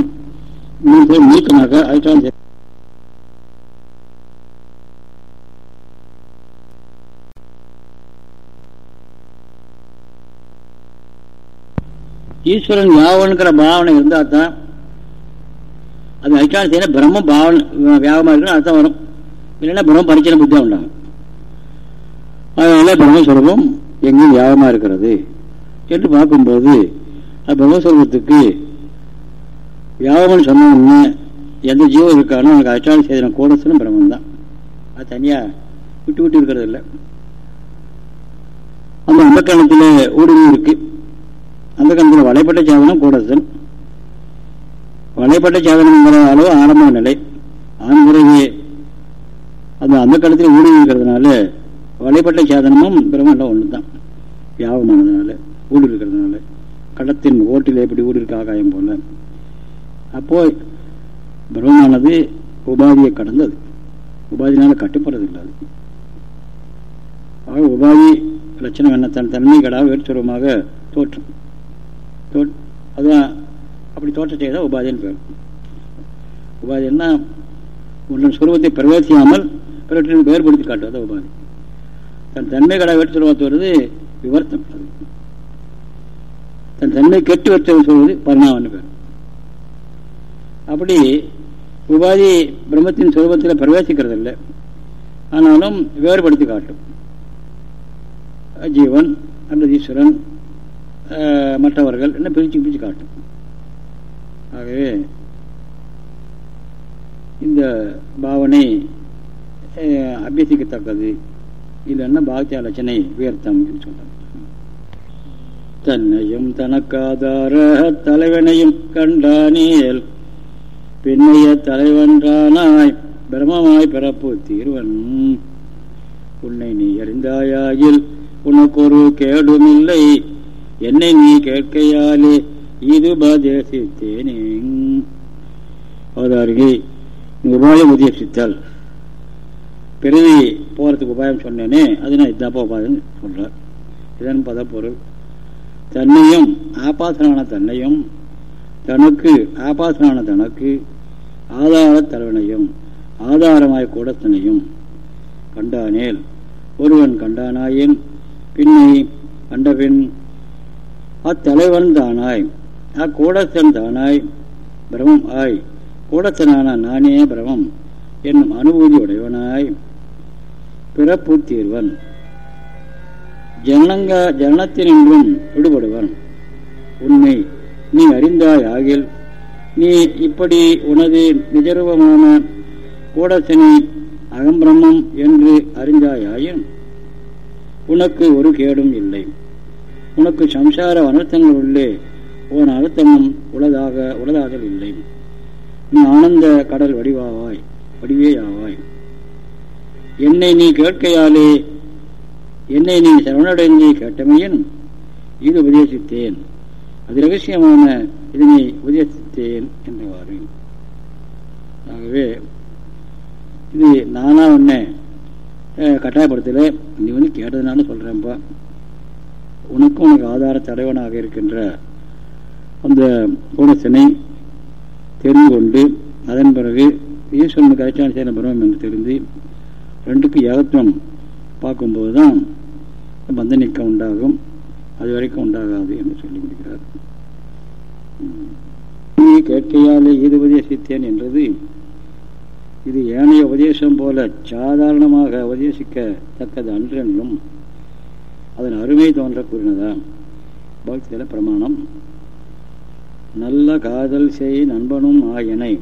மூணு பேர் நீக்கமாக அதிஷ்டான ஈஸ்வரன் யாவனுங்கிற பாவனை இருந்தால் தான் அது அதிஷ்டான செய்ய பிரம்ம பாவனை வியாபமா இருக்குன்னு அர்த்தம் வரும். இல்லைன்னா பிரம்ம பரிச்சனை புத்தியாக உண்டாகும். அதனால பிரம்மஸ்வரூபம் எங்கும் வியாபமா இருக்கிறது. என்று பார்க்கும்போது அது பிரம்மஸ்வரூபத்துக்கு வியாபம்னு சொன்ன எந்த ஜீவம் இருக்கானோ அவனுக்கு அதிஷ்டான செய்தன கோடசனும் பிரம்மன் தான் அது தனியாக விட்டு விட்டு இருக்கிறது இல்லை அந்த அந்த காலத்தில் ஊடுருவி இருக்கு. அந்த காலத்தில் வலைப்பட்ட சாதனம் கூடசன் வலைப்பட்ட சாதனங்கிற அளவு ஆரம்ப நிலை. ஆண்கிறது அந்த அந்த காலத்தில் ஊடுருவி இருக்கிறதுனால வலைப்பட்ட சாதனமும் பிரம்மண்டம் ஒன்று தான் வியாபமானதுனால ஊடு இருக்கிறதுனால கடத்தின் ஓட்டில் எப்படி ஊடு இருக்க ஆகாயம் போல. அப்போ பிரம்மமானது உபாதியை கடந்தது. உபாதினால கட்டுப்படுறது இல்லாது ஆக உபாதி லட்சணம் என்ன? தன் தன்மை கடாக வேற்றுருவமாக தோற்றம். அதான் அப்படி தோற்றம் செய்தால் உபாதின்னு பேர். உபாதின்னா என்ன? உன்னுடைய சுரூபத்தை பிரவேசியாமல் பிறவற்றின் வேறுபடுத்தி காட்டுவது உபாதி. தன் தன்மை கடை வெற்றி விவர்த்தம். அது தன் தன்மை கெட்டு வச்சவன் சொல்வது பரிணாமன்னு பேர். அப்படி உபாதி பிரம்மத்தின் சுரூபத்தில் பிரவேசிக்கிறது இல்லை ஆனாலும் வேறுபடுத்தி காட்டும். ஜீவன் அல்லது ஈஸ்வரன் மற்றவர்கள் என்ன பிரித்து பிரிச்சு காட்டும். ஆகவே இந்த பாவனை அபியசிக்கத்தக்கது. இல்லைன்னா பாக்திய உயர்த்தம் என்று சொல்றாங்க. தன்னையும் தனக்காதார தலைவனையும் கண்டானேல் பின்னைய தலைவன்றானாய் பிரமமாய் பிறப்பு தீர்வன். உன்னை நீ அறிந்தாயாகில் உனக்கொரு கேடுமில்லை. என்னை நீ கேட்கையாலே இது உபதேசித்தேனே. அவதாரிகை உபாயம் உபதேசித்தால் பிறவி போகிறதுக்கு உபாயம் சொன்னேனே அது நான் இதாப்பா உபாயம் சொல்றார். இதன் பதப்பொருள். தன்னையும் ஆபாசனான தன்னையும் தனக்கு ஆபாசனான தனக்கு ஆதார தலைவனையும் ஆதாரமாய் கூடத்தனையும் கண்டானேல் ஒருவன் கண்டானாயின் பின்னை கண்டபின் அத்தலைவன் தானாய் அக்கூடத்தன் தானாய் பிரமம் ஆய் கூடத்தனான நானே பிரமம் என்னும் அனுபூதி உடையவனாய் பிறப்பு தீர்வன். ஜனங்க ஜனத்தினின்றும் விடுபடுவன் உண்மை நீ அறிந்தாய் ஆகில் நீ இப்படி உனது நிஜரூபமான கூடசனி அகம்பிரமம் என்று அறிந்தாயாயின் உனக்கு ஒரு கேடும் இல்லை. உனக்கு சம்சார அனர்த்தங்கள் உள்ளே உன் அனர்த்தமும் உளதாக உளதாதல் இல்லை. நீ ஆனந்த கடல் வடிவாவாய் வடிவேயாவாய். என்னை நீ கேட்கையாலே என்னை நீ சரணடைந்து கேட்டமையின் இது உபதேசித்தேன். அது ரகசியமான இதனை உபதேசித்தேன் என்றவாறு. ஆகவே இது நானா உன்னை கட்டாயப்படுத்தல. நீ வந்து கேட்டதுனால சொல்கிறேன்ப்பா உனக்கும் உனக்கு ஆதார தலைவனாக இருக்கின்ற அந்த கூடத்தினை தெரிந்து கொண்டு அதன் பிறகு ஈஸ்வரனுக்கு அதிஷ்டான செய்த பிரமம் என்று தெரிந்து ரெண்டுக்கும் ஏகத்துவம் பார்க்கும்போது தான் பந்த நீக்கம் உண்டாகும் அது வரைக்கும் உண்டாகாது என்று சொல்லி முடிக்கிறார் நீ கேட்கையாலே இது உபதேசித்தேன் என்றது இது ஏனைய உபதேசம் போல சாதாரணமாக உபதேசிக்கத்தக்கது அன்றென்றும் அதன் அருமை தோன்ற கூறினதா பக்தியில பிரமாணம். நல்ல காதல் செய் நண்பனும் ஆயனை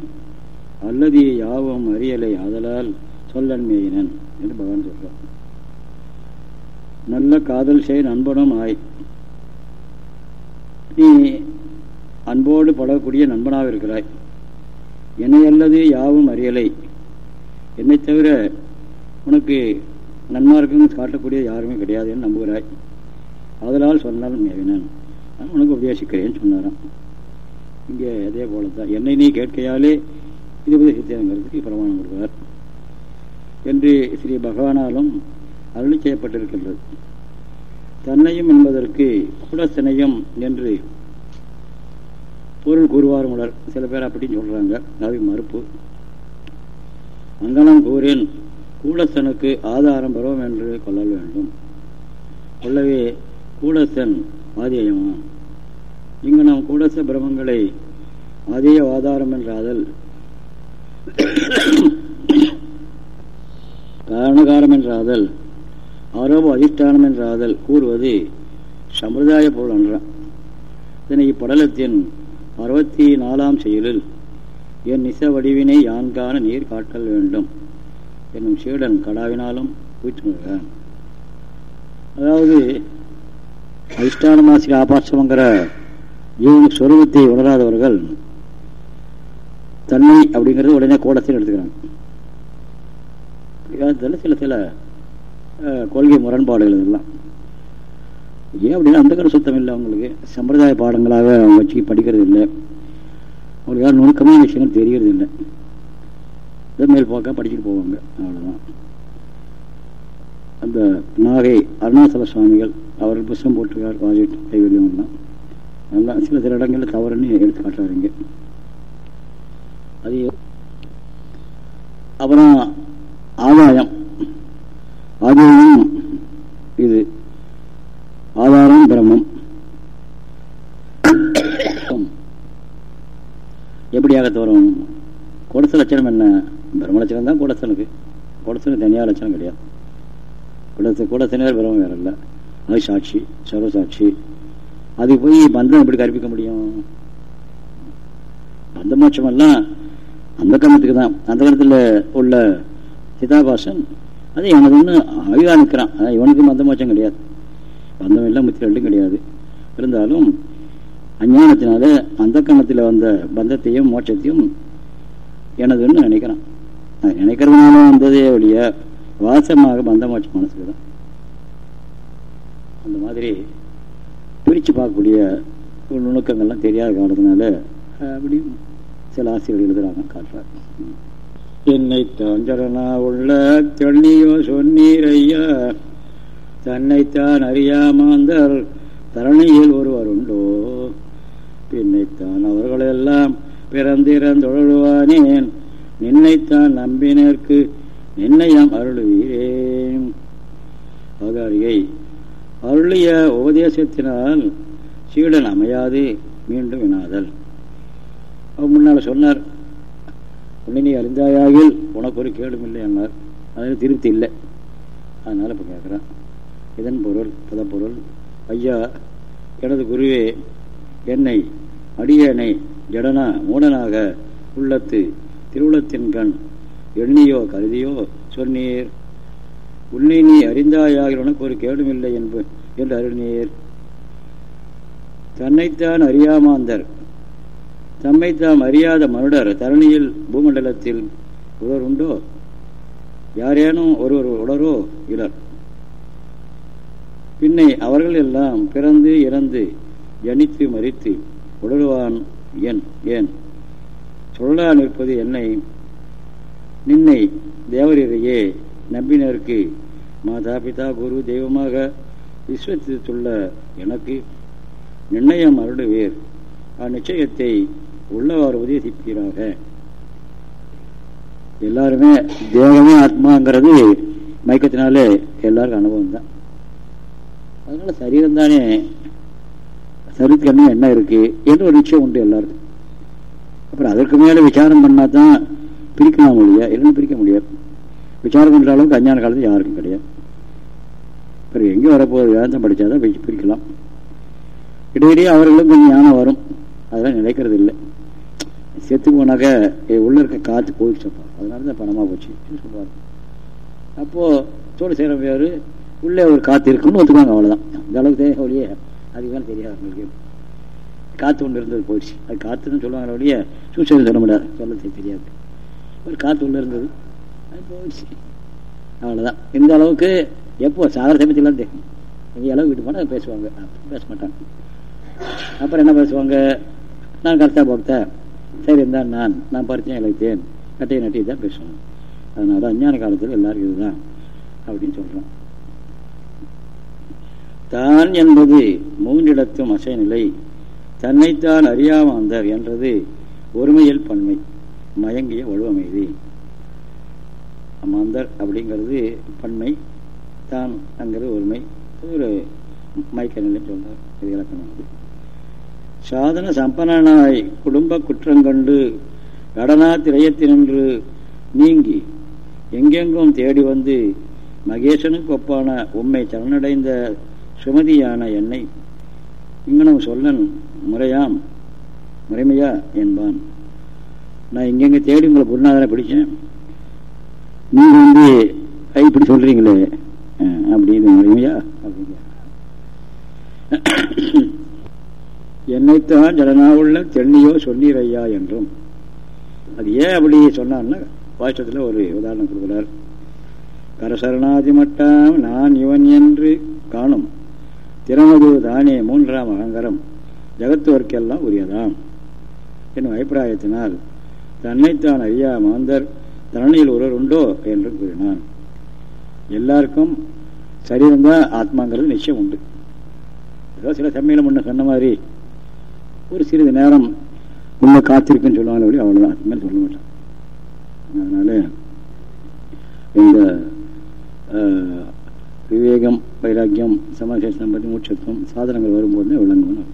அல்லது யாவும் அறியலை ஆதலால் சொல்லன்மையினன் என்று பகவான் சொல்றார். நல்ல காதல் செய் நண்பனும் ஆய். நீ அன்போடு படக்கூடிய நண்பனாக இருக்கிறாய். என்னை அல்லது யாவும் அறியலை. என்னை தவிர உனக்கு நன்மார்க்கும் காட்டக்கூடிய யாருமே கிடையாது என்று நம்புகிறாய். அதனால் சொன்னாலும் மேவினான் நான் உனக்கு உபதேசிக்கிறேன்னு சொன்னாராம். இங்கே அதே போல தான் என்னை நீ கேட்கையாலே இது உபதேசித்தேங்கிறதுக்கு பிரமாணம் கொடுப்பார் என்று ஸ்ரீ பகவானாலும் அருளி செய்யப்பட்டிருக்கின்றது. தன்னையும் என்பதற்கு குடசனையம் என்று பொருள் கூறுவார் முடர் சில பேர் அப்படின்னு சொல்றாங்க. அது மறுப்பு. அங்கனம் கூறின் கூடசனுக்கு ஆதாரம் பெறுவோம் என்று கொள்ளல் வேண்டும். கொள்ளவே கூடசன் ஆதேயமா? இங்கு நாம் கூடச பிரமங்களை ஆதேய ஆதாரம் என்றாதல் காரணகாரம் என்றாதல் ஆரோப அதிஷ்டானம் என்றாதல் கூறுவது சம்பிரதாய பொருள் அன்றான் இதனை இப்படலத்தின் அறுபத்தி நாலாம் செயலில் என் நிச வடிவினை யான்கான நீர் காட்டல் வேண்டும் என்னும் சீடன் கடாவினாலும் கூற்றுகிறான் அதாவது அதிஷ்டானமாசி ஆபாசமங்கிற ஜீவனுக்கு சொருபத்தை உணராதவர்கள் தன்மை அப்படிங்கிறது உடனே கோடத்தில் எடுத்துக்கிறாங்க சில சில கொள்கை முரண்பாடுகள் இதெல்லாம். ஏன் அப்படின்னா அந்த கரு சுத்தம் இல்லை அவங்களுக்கு. சம்பிரதாய பாடங்களாக அவங்க வச்சு படிக்கிறது இல்லை. அவங்களுக்கு யாரும் நுணுக்கமான விஷயங்கள் தெரியறது இல்லை. இதை மேல் போக்கா படிச்சுட்டு போவாங்க. அவ்வளோதான் அந்த நாகை அருணாசல சுவாமிகள் அவர்கள் புஸ்தம் போட்டிருக்கார் ப்ராஜெக்ட் கைவெளியம்லாம் நல்லா சில சில இடங்களில் தவறுன்னு எடுத்து காட்டுறாருங்க அது அப்புறம் ஆதாயம். ஆதாயம் இது ஆதாரம் பிரம்மம். எப்படியாக தோறும் கொடுத்த லட்சணம் என்ன? பிரம்ம லட்சணம் தான் கூடத்தனுக்கு கூடத்தனுக்கு தனியாக லட்சணம் கிடையாது. கூடத்து கூடத்தினர் பிரம்மம் வேற இல்லை அது சாட்சி சர்வசாட்சி. அது போய் பந்தம் எப்படி கற்பிக்க முடியும்? பந்த மோட்சமெல்லாம் அந்த கணத்துக்கு தான். அந்த கணத்தில் உள்ள சிதாபாசன் அது எனதுன்னு அழிவா நிற்கிறான் அதான் இவனுக்கு பந்த மோட்சம் கிடையாது. பந்தம் இல்லை முத்தி ரெண்டும் கிடையாது. இருந்தாலும் அஞ்ஞானத்தினால அந்த கணத்தில் வந்த பந்தத்தையும் மோட்சத்தையும் எனதுன்னு நினைக்கிறான். நினைக்கிறதுனால வந்ததே ஒழிய வாசமாக பந்த மனசுக்கு தான் அந்த மாதிரி பிரித்து பார்க்கக்கூடிய நுணுக்கங்கள்லாம் தெரியாத காரணத்தினால அப்படி சில ஆசிரியர்கள் எழுதுகிறாங்க காட்டுறாங்க. என்னை தாஞ்சலனா உள்ள தண்ணியோ சொன்னீர் ஐயா. தன்னைத்தான் அறியாமாந்தர் தரணியில் ஒருவர் உண்டோ? பின்னைத்தான் அவர்களெல்லாம் பிறந்திறந்தொழுவானேன். நின்னைத்தான் நம்பினருக்கு நின்னையம் அருளுவீரேன். அவதாரியை அருளிய உபதேசத்தினால் சீடன் அமையாது மீண்டும் வினாதல் அவர் முன்னால் சொன்னார் உன்னை நீ அறிந்தாயாகில் உனக்கு ஒரு கேடும் இல்லை என்னார் அதில் திருப்தி இல்லை. அதனால் இப்போ கேட்குறான் இதன் பொருள் பதப்பொருள் ஐயா எனது குருவே என்னை அடியனை ஜடனா மூடனாக உள்ளத்து திருவுளத்தின் கண் எண்ணியோ கருதியோ சொன்னீர். உன்னை நீ அறிந்தாயாக உனக்கு ஒரு கேடும் இல்லை என்ப என்று அருள்நீர் தன்னைத்தான் அறியாமாந்தர் தம்மை தாம் அறியாத மனுடர் தரணியில் பூமண்டலத்தில் ஒருவர் உண்டோ யாரேனும் ஒருவர் உடரோ இலர் பின்னை அவர்கள் எல்லாம் பிறந்து இறந்து ஜனித்து மறித்து உடலுவான் என் ஏன்? சொல்லா நிற்பது என்னை? நின்னை தேவரையே நம்பினருக்கு மாதா பிதா குரு தெய்வமாக விஸ்வசித்துள்ள எனக்கு நிர்ணயம் அருடுவேர் அந்நிச்சயத்தை உள்ளவாறு உபதேசிப்பீராக எல்லாருமே தேவமே ஆத்மாங்கிறது மயக்கத்தினாலே எல்லாருக்கும் அனுபவம் தான் அதனால சரீரம் தானே சரீரத்துக்கு என்ன இருக்கு என்று ஒரு நிச்சயம் உண்டு எல்லாருக்கும். அப்புறம் அதற்கு மேலே விசாரம் பண்ணா தான் பிரிக்கலாம் முடியாது இல்லைன்னு பிரிக்க முடியாது. விசாரம் பண்ணுற அளவுக்கு அஞ்ஞான காலத்தில் யாருக்கும் கிடையாது. பிறகு எங்கே வரப்போகுது வேதம் படித்தாதான் பிரிக்கலாம். இடையிடையே அவர்களும் கொஞ்சம் ஞானம் வரும். அதெல்லாம் நினைக்கிறது இல்லை செத்து போனாக்க உள்ள இருக்க காற்று போயிடுச்சப்பா அதனால தான் பணமாக போச்சு. சொல்லுவார்? அப்போது தோல் செய்கிற பேர் உள்ளே ஒரு காற்று இருக்குன்னு ஒத்துக்காங்க அவ்வளோதான் இந்த அளவுக்கு தேவை ஒழிய அதிகமாக தெரியாது அவங்களுக்கு. காற்று ஒன்று இருந்தது போயிடுச்சு. அது காற்றுன்னு சொல்லுவாங்க ஒழிய சூசைடு சொல்ல முடியாது. சொல்ல தெரியாது. ஒரு காற்று உள்ள இருந்தது அது போயிடுச்சு. அவ்வளோதான் இந்த அளவுக்கு எப்போ சாகர சமயத்துல தெரியும். இந்த அளவு வீட்டு போனால் பேசுவாங்க. பேச மாட்டாங்க. அப்புறம் என்ன பேசுவாங்க? நான் கரெக்டாக போக்தா சரி இருந்தால் நான் நான் பறித்தேன் இழைத்தேன் கட்டையை நட்டி தான் பேசணும். அதனால அஞ்ஞான காலத்தில் எல்லாரும் இதுதான் அப்படின்னு சொல்கிறோம் தான் என்பது மூன்றிடத்தும் அசைநிலை. தன்னைத்தான் அறியாமாந்தர் என்றது ஒருமையில் பன்மை மயங்கிய வலுவமைதி. மாந்தர் அப்படிங்கிறது பன்மை தான் அங்கிறது ஒருமை. ஒரு மயக்க நிலை சொல்றார் இது இலக்கணம். அது சாதன சம்பனனாய் குடும்ப குற்றங்கண்டு கடனா திரையத்தினின்று நீங்கி எங்கெங்கும் தேடி வந்து மகேசனுக்கு ஒப்பான உண்மை சரணடைந்த சுமதியான என்னை. இங்கனும் சொல்லன் முறையாம் முறைமையா என்பான். நான் இங்கெங்க தேடி உங்களை குருநாதனை பிடிச்சேன். நீங்க வந்து ஐ இப்படி சொல்றீங்களே அப்படின்னு முறைமையா அப்படிங்க என்னைத்தான் ஜனனாவுள்ள தென்னியோ சொன்னீர் ஐயா என்றும். அது ஏன் அப்படி சொன்னான்னா வாஷ்டத்தில் ஒரு உதாரணம் கொடுக்குறார். கரசரணாதி மட்டாம் நான் இவன் என்று காணும். திறமது தானே மூன்றாம் அகங்கரம். ஜகத்துவர்க்கெல்லாம் உரியதாம். என்னும் அபிப்பிராயத்தினால் தன்னைத்தான் அறியா மாந்தர் தரணியில் ஒருவர் உண்டோ என்று கூறினான். எல்லாருக்கும் சரீரம்தான் ஆத்மாங்கிறது நிச்சயம் உண்டு. ஏதோ சில சம்மேளம் முன்ன சொன்ன மாதிரி ஒரு சிறிது நேரம் உள்ள காத்திருக்குன்னு சொல்லுவாங்க அப்படி அவ்வளோதான் அது மாதிரி சொல்ல மாட்டான். அதனால இந்த விவேகம் வைராக்கியம் சமாச சம்பத்தி மூச்சத்துவம் சாதனங்கள் வரும்போது விளங்கும்னு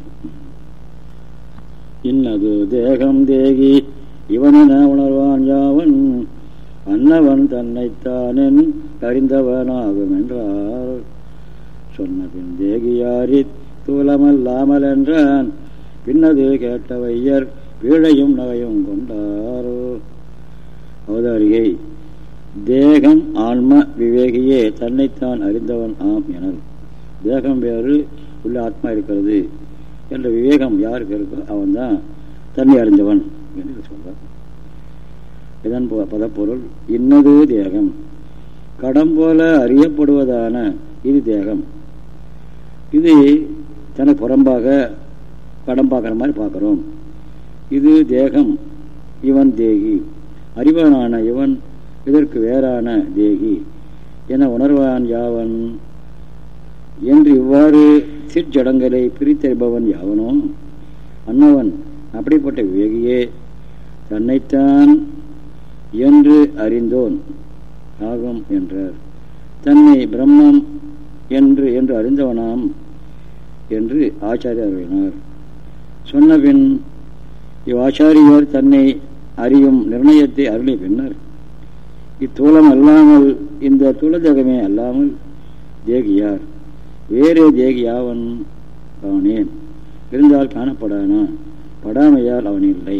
இன்னது தேகம் தேகி இவனென உணர்வான் யாவன் அன்னவன் தன்னைத்தானென் அறிந்தவனாகும் என்றார். சொன்ன பின் தேகியாரி தூலமல்லாமல் என்றான் பின்னது கேட்டவையர் வீழையும் நகையும் கொண்டாரோ? அவதாரிகை தேகம் ஆன்ம விவேகியே தன்னைத்தான் அறிந்தவன் ஆம் எனல். தேகம் வேறு உள்ள ஆத்மா இருக்கிறது என்ற விவேகம் யாருக்கு இருக்கோ அவன் தான் தன்னை அறிந்தவன் என்று சொல்றார். இதன் பதப்பொருள் இன்னது தேகம். கடம் போல அறியப்படுவதான இது தேகம். இது தனக்கு புறம்பாக படம் பார்க்குற மாதிரி பார்க்குறோம். இது தேகம். இவன் தேகி. அறிவனான இவன் இதற்கு வேறான தேகி. என உணர்வான் யாவன்? என்று இவ்வாறு சிற்சடங்களை பிரித்தறிபவன் யாவனோ? அன்னவன் அப்படிப்பட்ட விவேகியே தன்னைத்தான் என்று அறிந்தோன். ஆகும் என்றார். தன்னை பிரம்மம் என்று என்று அறிந்தவனாம் என்று ஆச்சாரியர் அறிவினார் சொன்னபின் இவ்வாச்சாரியர் தன்னை அறியும் நிர்ணயத்தை அருளிய பின்னர் இத்தூலம் அல்லாமல் இந்த தூளதகமே அல்லாமல் தேகியார். வேறே தேகியாவன் அவனேன். இருந்தால் காணப்படானா? படாமையால் அவன் இல்லை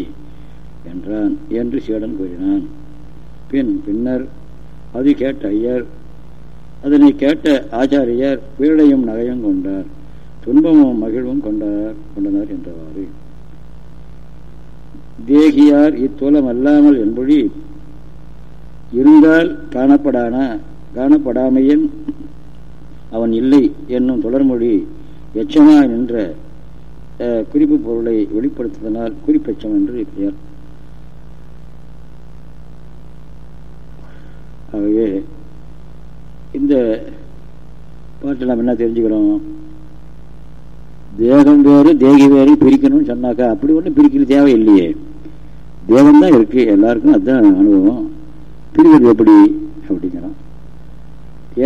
என்றான் என்று சீடன் கூறினான். பின் பின்னர் அது கேட்ட ஐயர் அதனை கேட்ட ஆச்சாரியர் வீடையும் நகையும் கொண்டார். துன்பமும் மகிழ்வும் கொண்டார் கொண்டனர் என்றவாறு. தேகியார் இத்தூலம் அல்லாமல் என்பொழி இருந்தால் காணப்படான காணப்படாமையின் அவன் இல்லை என்னும் தொடர்மொழி எச்சமா நின்ற குறிப்பு பொருளை வெளிப்படுத்துவதனால் குறிப்பெச்சம் என்று பெயர். ஆகவே இந்த பாட்டில் நம்ம என்ன தெரிஞ்சுக்கிறோம்? தேகம் வேறு தேகி வேறு பிரிக்கணும்னு சொன்னாக்கா அப்படி ஒன்றும் பிரிக்கிற தேவை இல்லையே தேகம் தான் இருக்கு எல்லாருக்கும் அதுதான் அனுபவம். பிரிக்கிறது எப்படி? அப்படிங்கிறான்.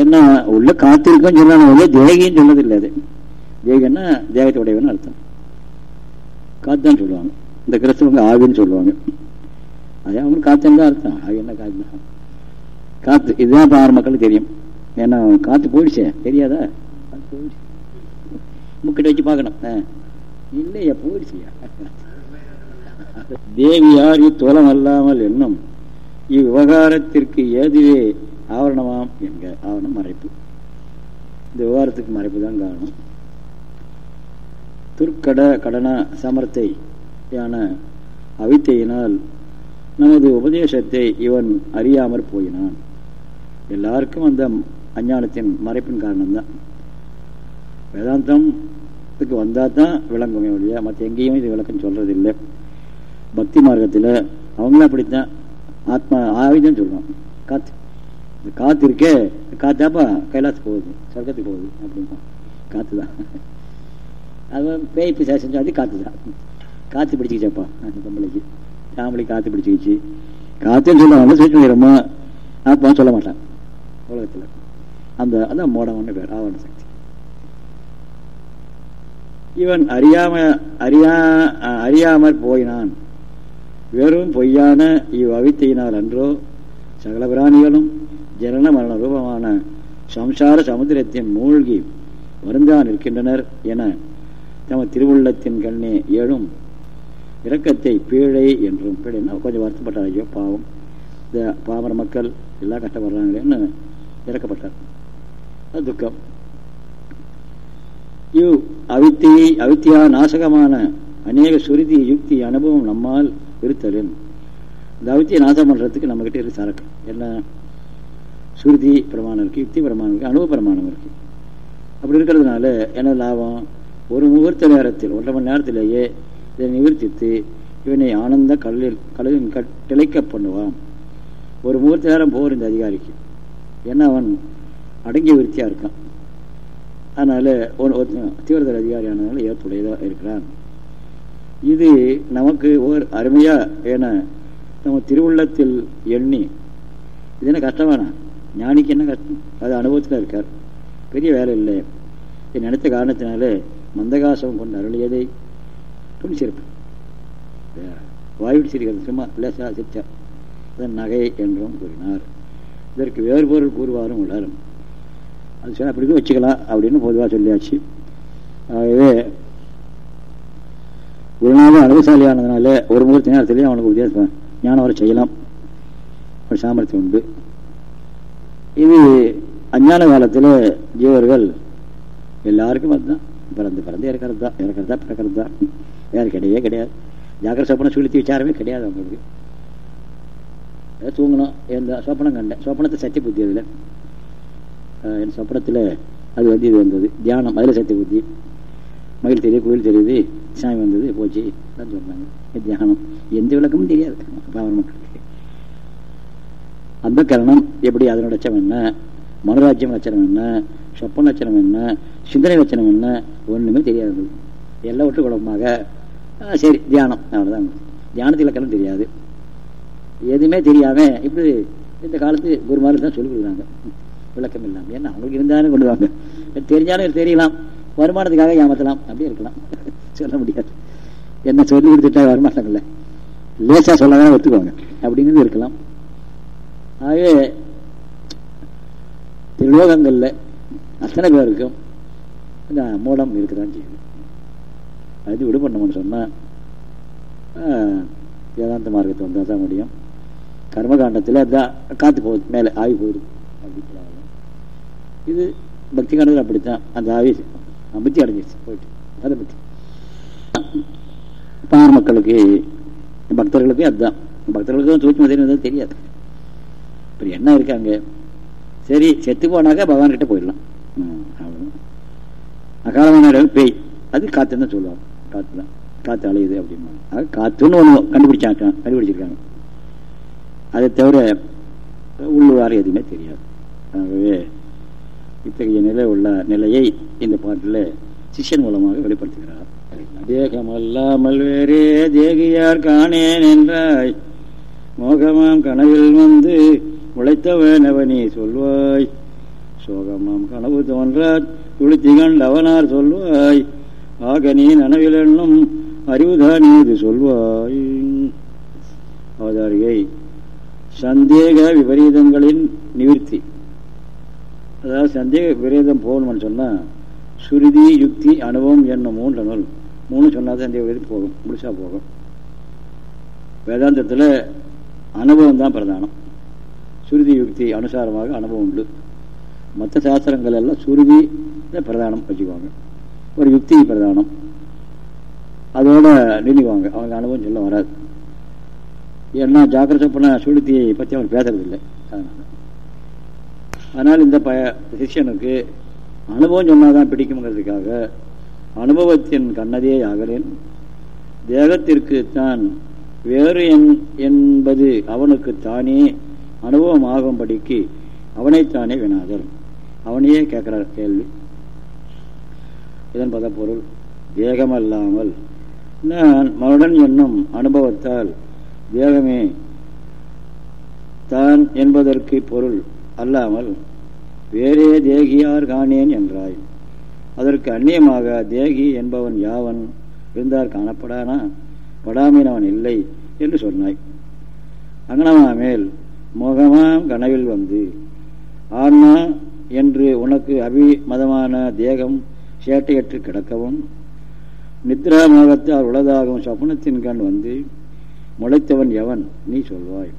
ஏன்னா உள்ள காத்திருக்கோன்னு சொன்னா தேகின்னு சொன்னது இல்லை அது. தேகன்னா தேகத்துடையவன்னு அர்த்தம். காத்தான்னு சொல்லுவாங்க. இந்த கிறிஸ்தவங்க ஆவின்னு சொல்லுவாங்க. அதே அவங்க காத்தன் தான் அர்த்தம். ஆவி என்ன காத்து தான் காத்து. இதுதான் இப்போ ஆறு மக்களுக்கு தெரியும். ஏன்னா காத்து போயிடுச்சே. தெரியாதா? காத்து போயிடுச்சு. முக்கிட்ட வச்சு பார்க்கணும். இல்லையா போயிடுச்சியா? தேவியார் இத்தோலம் அல்லாமல் என்னும் இவ்விவகாரத்திற்கு ஏதுவே ஆவரணமாம் என்க ஆவணம் மறைப்பு. இந்த விவகாரத்துக்கு மறைப்பு தான் காரணம். துர்க்கட கடன சமர்த்தை யான அவித்தையினால் நமது உபதேசத்தை இவன் அறியாமற் போயினான். எல்லாருக்கும் அந்த அஞ்ஞானத்தின் மறைப்பின் காரணம்தான். வேதாந்தம் வேதாந்தத்துக்கு வந்தால் தான் விளங்குமே ஒழிய மற்ற எங்கேயும் இது விளக்கம் சொல்றதில்லை. பக்தி மார்க்கத்தில் அவங்களும் அப்படித்தான். ஆத்மா ஆயுதம் சொல்லுவோம் காத்து. இந்த காத்து இருக்கே காத்தாப்பா கைலாசு போகுது சொர்க்கத்துக்கு போகுது அப்படின்னா காத்து தான் அது பேய் பிசா செஞ்சா காற்று காத்து தான் காற்று பிடிச்சிக்கிச்சப்பா அந்த பொம்பளைக்கு. தாமலை காற்று பிடிச்சிக்கிச்சு. காற்றுன்னு சொல்லுவாங்க சேர்த்து நேரமா ஆத்மா சொல்ல மாட்டான் உலகத்தில். அந்த அதான் மோடமான பேர் ஆவண சக்தி இவன் அறியாம அறியா அறியாமற் போயினான். வெறும் பொய்யான இவ் அவித்தையினால் அன்றோ சகல பிராணிகளும் ஜனன மரண ரூபமான சம்சார சமுத்திரத்தின் மூழ்கி வருந்தான் நிற்கின்றனர் என தம திருவுள்ளத்தின் கண்ணே ஏழும். இரக்கத்தை பீழை என்றும் பீழைன்னா கொஞ்சம் வருத்தப்பட்டார் ஐயோ பாவம். இந்த பாமர மக்கள் எல்லாம் கஷ்டப்படுறாங்களேன்னு இறக்கப்பட்டார். அது துக்கம். இவ் அவித்தி அவித்தியா நாசகமான அநேக சுருதி யுக்தி அனுபவம் நம்மால் இருத்தலின். இந்த அவித்தியை நாசம் பண்ணுறதுக்கு நம்மகிட்ட இரு சரக்கு. என்ன? சுருதி பிரமாணம் இருக்குது யுக்தி பிரமாணம் இருக்குது அனுபவ பிரமாணம் இருக்குது அப்படி இருக்கிறதுனால என்ன லாபம்? ஒரு முகூர்த்த நேரத்தில் ஒன்றரை மணி நேரத்திலேயே இதை நிவர்த்தித்து இவனை ஆனந்த கடலில் கடலின் திளைக்க பண்ணுவான். ஒரு முகூர்த்த நேரம் போகிற இந்த அதிகாரிக்கு. ஏன்னா அவன்? அடங்கிய விருத்தியாக இருக்கான். அதனால் தீவிரதர அதிகாரியானதுனால ஏற்புடையதாக இருக்கிறான் இது நமக்கு ஒரு அருமையாக என நம்ம திருவுள்ளத்தில் எண்ணி இது என்ன கஷ்டமானா? ஞானிக்கு என்ன கஷ்டம்? அது அனுபவத்தில் இருக்கார். பெரிய வேலை இல்லை. இது நினைத்த காரணத்தினாலே மந்தகாசம் கொண்டு அருளியதை புன் சிரிப்பு வாய்விட்டு சிரிக்கிறது சும்மா லேசா சிரிச்சா. அதன் நகை என்றும் கூறினார். இதற்கு வேறு பொருள் கூறுவாரும் உள்ளாரும். அது சரி அப்படி வச்சுக்கலாம் அப்படின்னு பொதுவாக சொல்லியாச்சு. ஆகவே குருநாதன் அனுபவசாலியானதுனால ஒரு முகூர்த்த நேரத்திலேயே அவனுக்கு உத்தியாசம் ஞானம் வர செய்யலாம். ஒரு சாமர்த்தியம் உண்டு. இது அஞ்ஞான காலத்தில் ஜீவர்கள் எல்லாருக்கும் அதுதான். பிறந்து பிறந்து இறக்கிறது தான். இறக்கிறது தான் பிறக்கிறது தான். வேறு கிடையவே கிடையாது. ஜாக்கிர சொப்பனை சுழித்து விசாரமே கிடையாது அவங்களுக்கு. தூங்கணும் எந்த சொப்பனம் கண்டேன் சொப்பனத்தை சத்திய புத்தி அதில். என் சொப்பனத்தில் அது வந்து இது வந்தது. தியானம் மதுரை சத்திய புத்தி மயில் தெரியுது கோயில் தெரியுது சாமி வந்தது போச்சு தான் சொல்கிறாங்க தியானம். எந்த விளக்கமும் தெரியாது. பாவன மக்களுக்கு. அந்த கரணம் எப்படி அதனோட லட்சம் என்ன? மனோராஜ்யம் லட்சணம் என்ன? சொப்பன் லட்சணம் என்ன? சிந்தனை லட்சணம் என்ன? ஒன்றுமே தெரியாது. எல்லாம் விட்டு குழப்பமாக சரி தியானம். அவ்வளோதான் தியானத்து இலக்கணம் தெரியாது. எதுவுமே தெரியாம இப்படி இந்த காலத்து குருமாரி தான் சொல்லிக் கொடுக்குறாங்க. விளக்கம் இல்லாமல் ஏன்னா அவங்களுக்கு இருந்தாலும் கொண்டு வாங்க. தெரிஞ்சாலும் தெரியலாம். வருமானத்துக்காக ஏமாத்தலாம். அப்படி இருக்கலாம். சொல்ல முடியாது. என்ன சொல்லி கொடுத்துட்டா வரமாட்டாங்கல்ல லேசா சொல்லாதான் ஒத்துக்குவாங்க. அப்படிங்கிறது இருக்கலாம். ஆகவே திருலோகங்கள்ல அத்தனை பேருக்கும் இந்த மூலம் இருக்குதான் செய்யுது. அது விடு விடுபடணும்னு சொன்னால் வேதாந்த மார்க்கத்தை வந்தால் தான் முடியும். கர்மகாண்டத்தில் அதான் காத்து போகுது மேலே ஆவி போயிடுது அப்படின்னு இது பக்தி காண்டத்தில் அப்படித்தான். அந்த ஆவி அம்பத்தி அடைஞ்சிருச்சு போயிட்டு. அதை பற்றி பார் மக்களுக்கு பக்தர்களுக்கு அதுதான். பக்தர்களுக்கும் சூட்சம தெரியும் தெரியாது. இப்போ என்ன இருக்காங்க? சரி செத்து போனாக்கா பகவான்கிட்ட போயிடலாம். அகாலமான பேய். அது காத்துன்னு தான் சொல்லுவாங்க. காத்து தான். காற்று அலையுது அப்படின்னா அது காற்றுன்னு ஒன்று கண்டுபிடிச்சாங்க கண்டுபிடிச்சிருக்காங்க. அதை தவிர உள்ளுவார எதுவுமே தெரியாது. ஆகவே இத்தகைய நிலை உள்ள நிலையை இந்த பாட்டில் சிஷ்யன் மூலமாக வெளிப்படுத்துகிறார். தேகமல்லாமல் வேறே தேகியார் காணேன் என்றாய். மோகமாம் கனவில் வந்து உழைத்தவன் அவனே சொல்வாய். சோகமாம் கனவு தோன்றா துளித்தி கண்டவனார் சொல்வாய். ஆக நீ நனவில் என்னும் அறிவுதான் இது சொல்வாய். அவதாரிகை சந்தேக விபரீதங்களின் நிவர்த்தி. அதாவது சந்தேக விரேதம் போகணும்னு சொன்னால் சுருதி யுக்தி அனுபவம் என்னும் மூன்று நூல். மூணு சொன்னால் சந்தேக விபரீதம் போகும் முடிச்சா போகும். வேதாந்தத்தில் அனுபவம் தான் பிரதானம். சுருதி யுக்தி அனுசாரமாக அனுபவம் உண்டு. மற்ற சாஸ்திரங்கள் எல்லாம் சுருதி பிரதானம் வச்சுக்குவாங்க. ஒரு யுக்தி பிரதானம். அதோட நினைவாங்க அவங்க அனுபவம் சொல்ல வராது. ஏன்னா ஜாக்கிரத சொப்பன சுளுத்தியை பற்றி அவங்க பேசுறதில்லை. அதனால். அதனால் இந்த ப சிஷியனுக்கு அனுபவம் சொன்னாதான் பிடிக்குங்கிறதுக்காக அனுபவத்தின் கண்ணதே ஆகலேன். தேகத்திற்கு தான் வேறு என் என்பது அவனுக்கு தானே அனுபவம் ஆகும்படிக்கு அவனைத்தானே வினாதல். அவனையே கேட்கிறார் கேள்வி. இதன் பத பொருள் தேகமல்லாமல். நான் மருடன் என்னும் அனுபவத்தால் தேகமே தான் என்பதற்கு பொருள். அல்லாமல் வேறே தேகியார் காணேன் என்றாய். அதற்கு அந்நியமாக தேகி என்பவன் யாவன் இருந்தார் காணப்படானா? படாமீனவன் இல்லை என்று சொன்னாய். அங்கனமா மேல் மோகமாம் கனவில் வந்து ஆன்மா என்று உனக்கு அபிமதமான தேகம் சேட்டையற்று கிடக்கவும் நித்ரா மோகத்தால் உளதாகும் சொப்னத்தின் கண் வந்து முளைத்தவன் எவன்? நீ சொல்வாய்.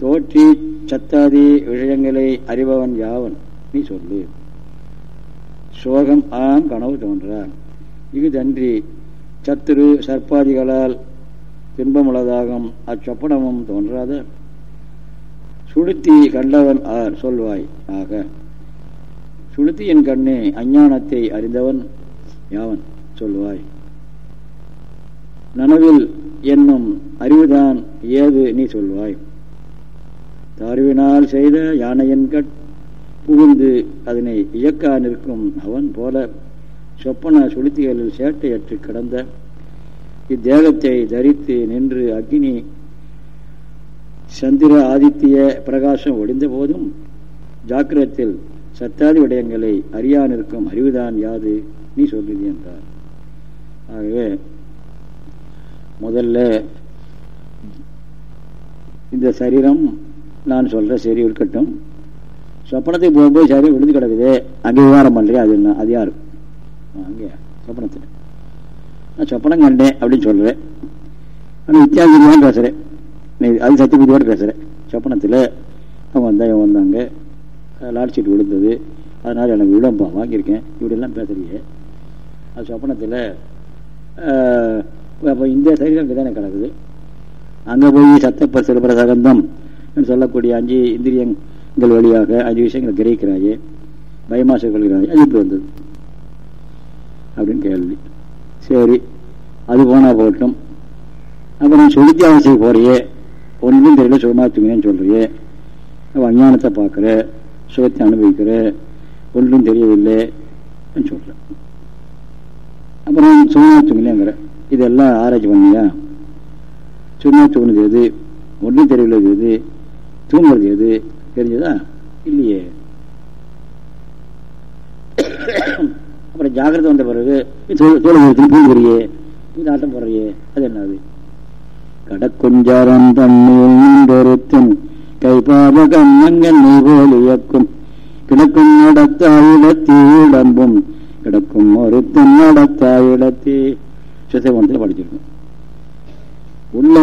தோற்றி சத்தாதி விஷயங்களை அறிபவன் யாவன்? நீ சொல்லு. சோகம் ஆம் கனவு தோன்றான். இகுதன்றி சத்துரு சர்ப்பாதிகளால் துன்பமுள்ளதாகும். அச்சொப்பனமும் தோன்றாத. சுளுத்தி கண்டவன் ஆர் சொல்வாய். ஆக சுளுத்தியின் கண்ணே அஞ்ஞானத்தை அறிந்தவன் யாவன்? சொல்வாய். நனவில் என்னும் அறிவுதான் ஏது? நீ சொல்வாய். தாழ்வினால் செய்த யானையின் கட் புகுந்து அதனை இயக்கா நிற்கும் அவன் போல சொப்பன சுளுத்திகளில் சேட்டையற்று கிடந்த இத்தேகத்தை தரித்து நின்று அக்னி சந்திர ஆதித்ய பிரகாசம் ஒடிந்த போதும் ஜாக்கிரத்தில் சத்தாதி விடயங்களை அறியா நிற்கும் அறிவுதான் யாது? நீ சொல்லுது என்றார். ஆகவே முதல்ல இந்த சரீரம் நான் சொல்கிறேன் சரி இருக்கட்டும். சொப்பனத்துக்கு போகும்போது சரி விழுந்து கிடக்குது. அங்கே விவகாரம் பண்றேன் அது என்ன? அது யார்? அங்கே சொப்பனத்தில் நான் சொப்பனம் கண்டேன் அப்படின்னு சொல்கிறேன் ஆனால் வித்தியாசம் பேசுகிறேன் நீ அது சத்தியபூதியோடு பேசுகிறேன் சொப்பனத்தில் அவன் வந்தா இவன் வந்தாங்க. லாட் விழுந்தது. அதனால் எனக்கு விடம்பா வாங்கியிருக்கேன். இப்படிலாம் பேசுறீங்க அது சொப்பனத்தில் அப்போ இந்த சரீரம் இங்கே தானே கிடக்குது. அங்கே போய் சத்தப்ப சிறுபர சகந்தம் சொல்லக்கூடிய அஞ்சு இந்திரியங்கள் வழியாக அஞ்சு விஷயங்களை கிரகிக்கிறாயே பயமாசை கொள்கிறாயே அது இப்படி வந்தது. அப்படின்னு கேள்வி. சரி அது போனால் போகட்டும். அப்புறம் சொல்லித்தி அவசியம் போறியே. ஒன்றும் தெரியல சுகமாக தூங்கினேன்னு சொல்றியே. அஞ்ஞானத்தை பார்க்குற சுகத்தை அனுபவிக்கிற ஒன்றும் தெரியவில்லை சொல்கிறேன் அப்புறம் சுகமாக தூங்கினேங்கிற இதெல்லாம் ஆராய்ச்சி பண்ணியா? சுகமாக தூங்கினது எது ஒன்றும் தெரியவில்லை எது தூங்குறது எது? தெரிஞ்சதா? இல்லையே. அப்புறம் ஜாகிரதை வந்த பிறகு தோல் தூங்குறியே ஆட்டம் போடுறியே. அது என்னது? கடக்குஞ்சாரம் தண்ணீர் கைபாத கண்ணங்கன் நீ போல் இயக்கும் கிடக்கும் நடத்தாயிடத்தீடம்பும் கிடக்கும் ஒருத்தன் நடத்தாயிடத்தே சுசவனத்தில் படிச்சிருக்கோம். உள்ள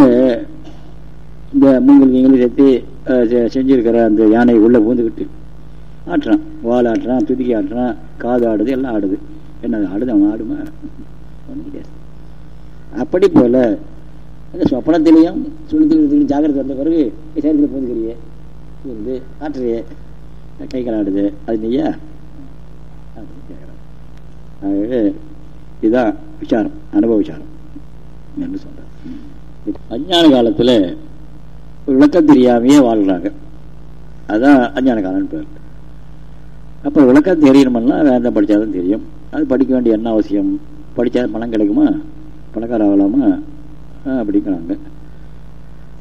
இந்த மூங்கில் நீங்களும் சேர்த்து செஞ்சிருக்கிற அந்த யானை உள்ளே பூந்துக்கிட்டு ஆட்டுறான் வால் ஆட்டுறான் துதிக்கி ஆட்டுறான் காது ஆடுது எல்லாம் ஆடுது. என்ன ஆடுது அவன் ஆடுமா? ஒன்றும் கிடையாது. அப்படி போல அந்த சொப்பனத்திலையும் சுளுத்திலும் ஜாகிரதை வந்த பிறகு சரீரத்தில் பூந்துக்கிறியே பூந்து ஆட்டுறியே. கை கால் ஆடுது. அது நீயா? அப்படின்னு கேட்குறான் ஆகவே இதுதான் விசாரம் அனுபவ விசாரம் என்று சொல்கிறார் அஞ்ஞான காலத்தில் விளக்கம் தெரியாமையே வாழ்கிறாங்க அதுதான் அஞ்சான காலன் பேர். அப்புறம் விளக்கம் தெரியணும்னா வேந்தம் படித்தாதான் தெரியும். அது படிக்க வேண்டிய என்ன அவசியம்? படித்தா பணம் கிடைக்குமா? பணக்கார ஆகலாமா? அப்படிங்கிறாங்க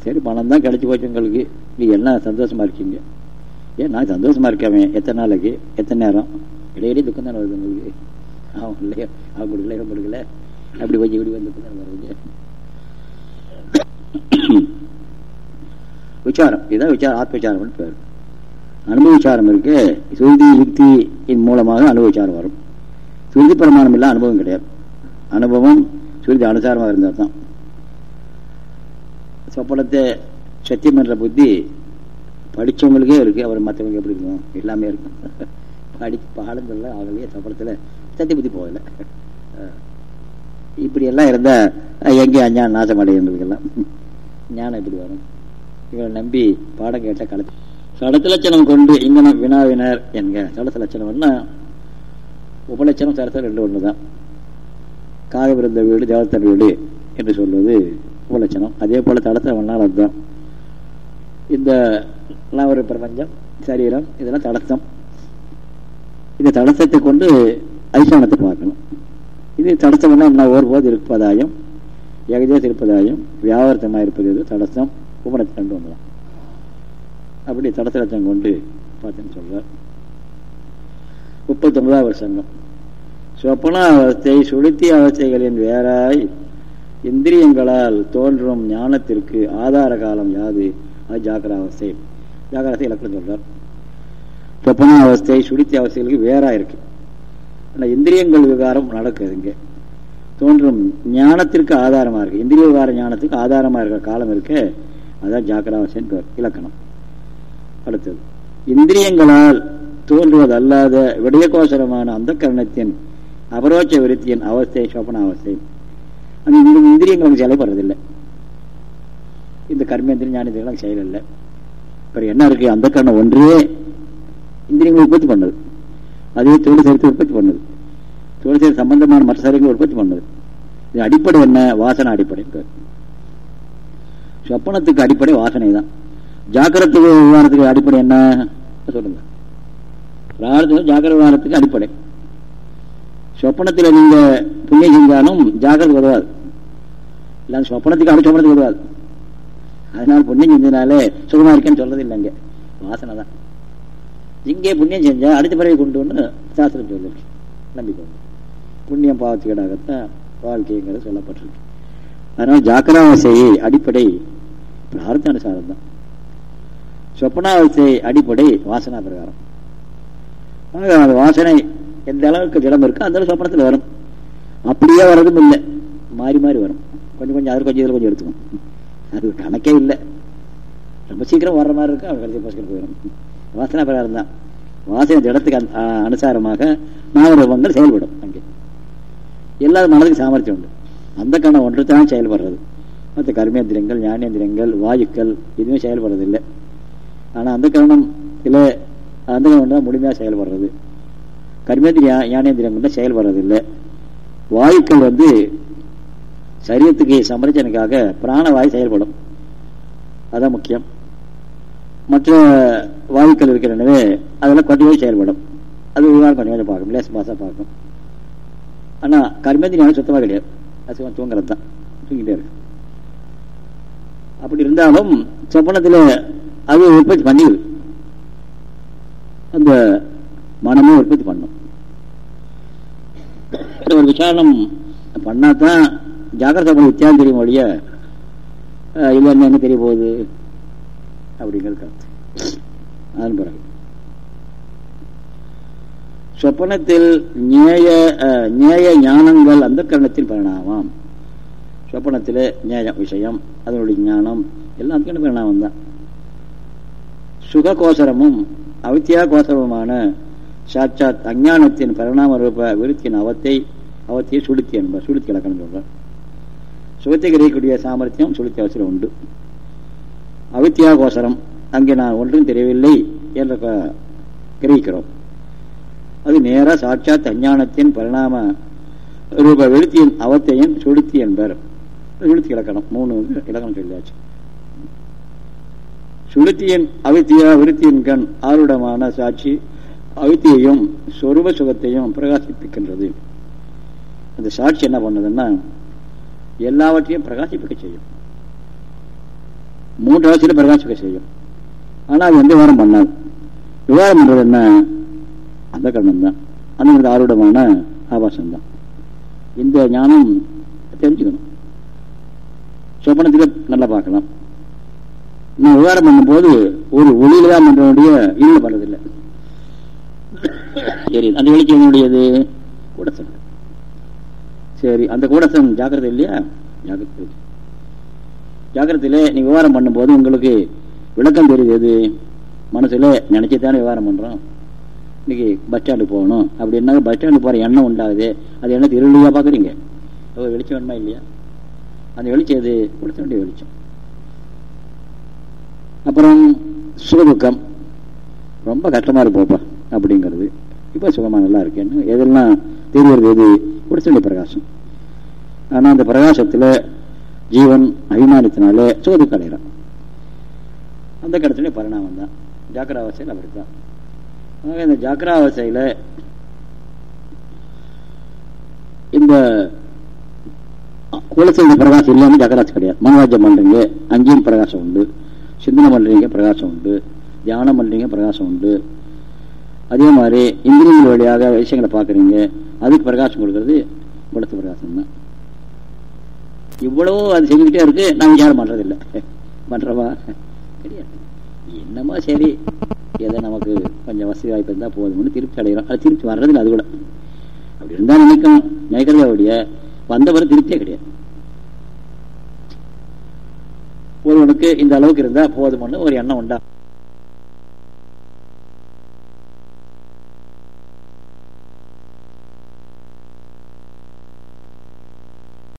சரி பணம் தான் கிடைச்சி போச்சு உங்களுக்கு. நீங்கள் என்ன சந்தோஷமா இருக்கீங்க? ஏன் நான் சந்தோஷமாக இருக்காமே எத்தனை நாளைக்கு? எத்தனை நேரம்? இடையிடையே துக்கம் தானே வருது உங்களுக்கு? அவன் இல்லையா? அவன் கொடுக்கல இவன் கொடுக்கல? அப்படி கொஞ்சம் இப்படி வந்து துக்கம் தானே வருது? விசாரம். இதுதான் விசாரம் ஆத்ம விசாரம்னு பேர். அனுபவ விசாரம் இருக்கு. சுருதி யுக்தியின் மூலமாக அனுபவ விசாரம் வரும். சுருதி பிரமாணம் இல்லை அனுபவம் கிடையாது. அனுபவம் சுருதி அனுசாரமாக இருந்தால் தான். சொப்பனத்தை சத்தியம் என்ற புத்தி படித்தவங்களுக்கே இருக்கு. அவர் மற்றவங்க எப்படி இருக்கும் எல்லாமே இருக்கும் படி பாடங்கள்ல அவங்களே சப்பளத்தில் சத்திய புத்தி போகலை. இப்படியெல்லாம் இருந்தால் எங்கே அஞ்ஞான நாசம் அடையிறதுக்கெல்லாம் ஞானம் எப்படி வரும்? இவரை நம்பி பாடம் கேட்ட களத்து சடத்து லட்சணம் கொண்டு இங்கனம் வினாவினர் என்க. சடத்து லட்சணம்னா உபலட்சணம் சரத்தில் ரெண்டு ஒன்று தான் காகவிருந்த வீடு தேவத்தன் வீடு என்று சொல்வது உபலட்சணம். அதே போல தடத்தை ஒன்றால் அதுதான். இந்த ஒரு பிரபஞ்சம் சரீரம் இதெல்லாம் தடத்தம். இந்த தடசத்தை கொண்டு அதிஷ்டானத்தை பார்க்கணும். இது தடசம்னா என்ன ஒருபோது இருப்பதாயும் ஏகதேசம் இருப்பதாயும் வியாபாரத்தமாக இருப்பது தடத்தம். தடசம் உபனத்தை ரெண்டு அப்படி தடசலட்சம் கொண்டு பார்த்தேன்னு சொல்றார். முப்பத்தொன்பதாவது வருஷங்கம் சொப்பன அவஸ்தை சுளுத்தி அவஸ்தைகளின் வேறாய் இந்திரியங்களால் தோன்றும் ஞானத்திற்கு ஆதார காலம் யாது? அது ஜாக்கிர அவஸ்தை இலக்கணம் சொல்றார். சொப்பன அவஸ்தை சுளுத்தி அவஸ்தைகளுக்கு வேறாய் இருக்கு. ஆனால் இந்திரியங்கள் விவகாரம் நடக்குது இங்கே. தோன்றும் ஞானத்திற்கு ஆதாரமா இருக்கு. இந்திரிய விவகார ஞானத்துக்கு ஆதாரமா இருக்கிற காலம் இருக்கு. அதான் ஜாக்கிராவசியன் பேர் இலக்கணம். அடுத்தது இந்திரியங்களால் தோன்றுவதல்லாத விடயகோசரமான அந்த கரணத்தின் அபரோச்ச விருத்தியின் அவஸ்தை சோபன அவஸ்தை அந்த இந்திரியங்களுக்கு செயல்படுறதில்லை. இந்த கர்மேந்திரியம் ஞானத்திரம் செயலில்லை. இப்போ என்ன இருக்கு? அந்த கரணம் ஒன்றே இந்திரியங்களை உற்பத்தி பண்ணுது. அதே தொழில் சேர்த்து உற்பத்தி பண்ணுது. தொழில் சேர்த்து சம்பந்தமான மற்ற சரீரங்களை உற்பத்தி பண்ணுது. இது அடிப்படை என்ன? வாசனை அடிப்படை சொப்பனத்துக்கு அடிப்படை வாசனை தான் ஜாக்கிரத்துக்கு விவகாரத்துக்கு அடிப்படை என்ன? சொல்லுங்க. பிரார்த்தம் ஜாக்கிர விவகாரத்துக்கு அடிப்படை. சொப்பனத்தில் நீங்க புண்ணியம் செஞ்சாலும் ஜாக்கிரதை உதவாது. இல்லை சொப்பனத்துக்கு அடி சொப்பனத்துக்கு உதவாது. அதனால புண்ணியம் செஞ்சதுனாலே சுகமா இருக்கேன்னு சொல்றது இல்லைங்க. வாசனை தான் இங்கே புண்ணியம் செஞ்சா அடுத்த பிறகு கொண்டு வந்து சாஸ்திரம் சொல்லிருக்கு நம்பிக்கை புண்ணியம் பாவத்துக்கீடாகத்தான் வாழ்க்கைங்கிறது சொல்லப்பட்டிருக்கு. அதனால ஜாக்கிராவசையை அடிப்படை பிரார்த்த அனுசாரம் தான் சொப்பனாவசை அடிப்படை வாசனா பிரகாரம். அந்த வாசனை எந்த அளவுக்கு திடம் இருக்கோ அந்த அளவு சொப்பனத்தில் வரும். அப்படியே வர்றதும் இல்லை. மாறி மாறி வரும். கொஞ்சம் கொஞ்சம் அதில் கொஞ்சம் இதில் கொஞ்சம் எடுத்துக்கும். அது கணக்கே இல்லை. ரொம்ப சீக்கிரம் வர்ற மாதிரி இருக்கு அவங்க கடைசி பஸ்கள் போயிடும். வாசனா பிரகாரம் தான் வாசனை திடத்துக்கு அனுசாரமாக நாகரூபங்கள் செயல்படும் அங்கே. எல்லா மனதுக்கு சாமர்த்தியம் உண்டு. அந்த கணம் ஒன்று தான் செயல்படுறது. மற்ற கர்மேந்திரங்கள் ஞானேந்திரங்கள் வாயுக்கள் எதுவுமே செயல்படுறதில்லை. ஆனால் அந்த கரணம் இல்லை. அந்த கரணம் தான் முழுமையாக செயல்படுறது. கர்மேந்திர ஞானேந்திரங்கள் தான் செயல்படுறதில்லை. வாயுக்கள் வந்து சரீரத்துக்கு சமரச்சனுக்காக பிராணவாயு செயல்படும். அதான் முக்கியம். மற்ற வாயுக்கள் இருக்கிறனவே அதெல்லாம் கொஞ்சம் செயல்படும். அது விவகாரம் கொஞ்சம் கொஞ்சம் பார்க்கும். லேஸ் மாசம் பார்க்கும். ஆனால் கர்மேந்திரியான சுத்தமாக கிடையாது. அது தூங்குறது தான் தூங்கிட்டே இருக்கு. அப்படி இருந்தாலும் சொப்பனத்தில் அது உற்பத்தி பண்ணிடுது அந்த மனமும் உற்பத்தி பண்ணும். ஒரு விசாரணம் பண்ணாதான் பண்ண வித்தியாசம் தெரியும் ஒழிய இல்லைன்னு என்ன தெரிய போகுது? அப்படிங்கிறது கருத்து. அதன் பிறகு. சொப்பனத்தில் நியாய நியாய ஞானங்கள் அந்த கரணத்தின் பரிணாமம் சொப்பனத்தில் நியாய விஷயம் அதனுடைய ஞானம் எல்லாத்துக்கும் பரிணாமம் தான் சுக கோசரமும் அவித்தியா கோசரமுமான சாட்சாத் அஞ்ஞானத்தின் பரிணாம ரூப விருத்தியின் அவத்தை அவத்தையை சுளுத்தி என்பார் சுளுத்தி இலக்கணம் சொல்றார். சுகத்தை கிடைக்கக்கூடிய சாமர்த்தியம் சுளுத்தி அவசரம் உண்டு. அவித்தியா கோசரம் அங்கே நான் ஒன்றும் தெரியவில்லை என்று கிரகிக்கிறோம். அது நேராக சாட்சாத் அஞ்ஞானத்தின் பரிணாம ரூப வெளுத்தியின் அவத்தையும் சுடுத்தி என்பர். சுளுத்தி இலக்கணம் மூணு இலக்கணம் சொல்லியாச்சு. சுளுத்தியின் அவித்தியா விருத்தியின் கண் ஆருடமான சாட்சி அவித்தியையும் சொருப சுகத்தையும் பிரகாசிப்பிக்கின்றது. அந்த சாட்சி என்ன பண்ணதுன்னா எல்லாவற்றையும் பிரகாசிப்பிக்க செய்யும். மூன்று ராசியில பிரகாசிக்க செய்யும். ஆனா அது எந்த விவகாரம் பண்ணாது. விவகாரம் பண்றது என்ன? அந்த கண்ணம் தான் அந்த ஆர்வடமான ஆபாசம் தான் இந்த ஞானம் தெரிஞ்சுக்கணும். சொப்பனத்தில் நல்லா பார்க்கலாம். நான் விவகாரம் பண்ணும்போது ஒரு ஒளியில தான் பண்ணுறவனுடைய இருள் பண்றதில்லை சரி அந்த வெளிச்சம் என்னுடையது? கூடசம். சரி அந்த கூடசம் ஜாக்கிரதை இல்லையா? ஜாக்கிரதை. ஜாக்கிரதையில நீ விவகாரம் பண்ணும்போது உங்களுக்கு விளக்கம் தெரியுது எது? மனசுல நினைச்சுதானே விவகாரம் பண்றோம். இன்னைக்கு பஸ் ஸ்டாண்டு போகணும். அப்படின்னா பஸ் ஸ்டாண்டு போற எண்ணம் உண்டாகுது. அது எண்ணத்தை இருளியா பாக்குறீங்க? வெளிச்சம் வேணுமா இல்லையா? அந்த வெளிச்சம் எது? கொடுத்த வேண்டிய வெளிச்சம். அப்புறம் சுகதுக்கம். ரொம்ப கஷ்டமா இருப்போப்பா அப்படிங்கிறது. இப்போ சுகமா நல்லா இருக்கேன்னு எதெல்லாம் தெரிகிறது எது? உடச்சண்டி பிரகாசம். ஆனால் அந்த பிரகாசத்தில் ஜீவன் அபிமானத்தினாலே சுகதுக்கம் அடைகிறான். அந்த கடத்திலே பரிணாமம் தான். ஜாக்கிராவசையில் அப்படித்தான் ஆக இந்த ஜாக்கிராவசையில் இந்த குலசைந்த பிரகாசம் இல்லாமல் ஜாக்கிராசம் கிடையாது. மனோராஜ்யம் பண்ணுறீங்க அங்கேயும் பிரகாசம் உண்டு. சிந்தனை பண்ணுறீங்க பிரகாசம் உண்டு. தியானம் பண்ணுறீங்க பிரகாசம் உண்டு. அதே மாதிரி இந்திரியங்கள் வழியாக விஷயங்களை பார்க்குறீங்க அதுக்கு பிரகாசம் கொடுக்கறது குலத்து பிரகாசம் தான். இவ்வளவோ அது செஞ்சுக்கிட்டே இருக்கு நாங்கள் யாரும் பண்ணுறதில்லை பண்ணுறவா கிடையாது. என்னமோ சரி. ஏதோ நமக்கு கொஞ்சம் வசதி வாய்ப்பு இருந்தால் போதும்னு திருப்தி அடைகிறோம். அது திருப்தி வர்றதில்லை அது கூட. அப்படி இருந்தால் நினைக்கணும். நினைக்கிறதே ஒழிய வந்தவரை திருப்தியே கிடையாது. ஒருவனுக்கு இந்த அளவுக்கு இருந்தால் போதும்னு ஒரு எண்ணம் உண்டா?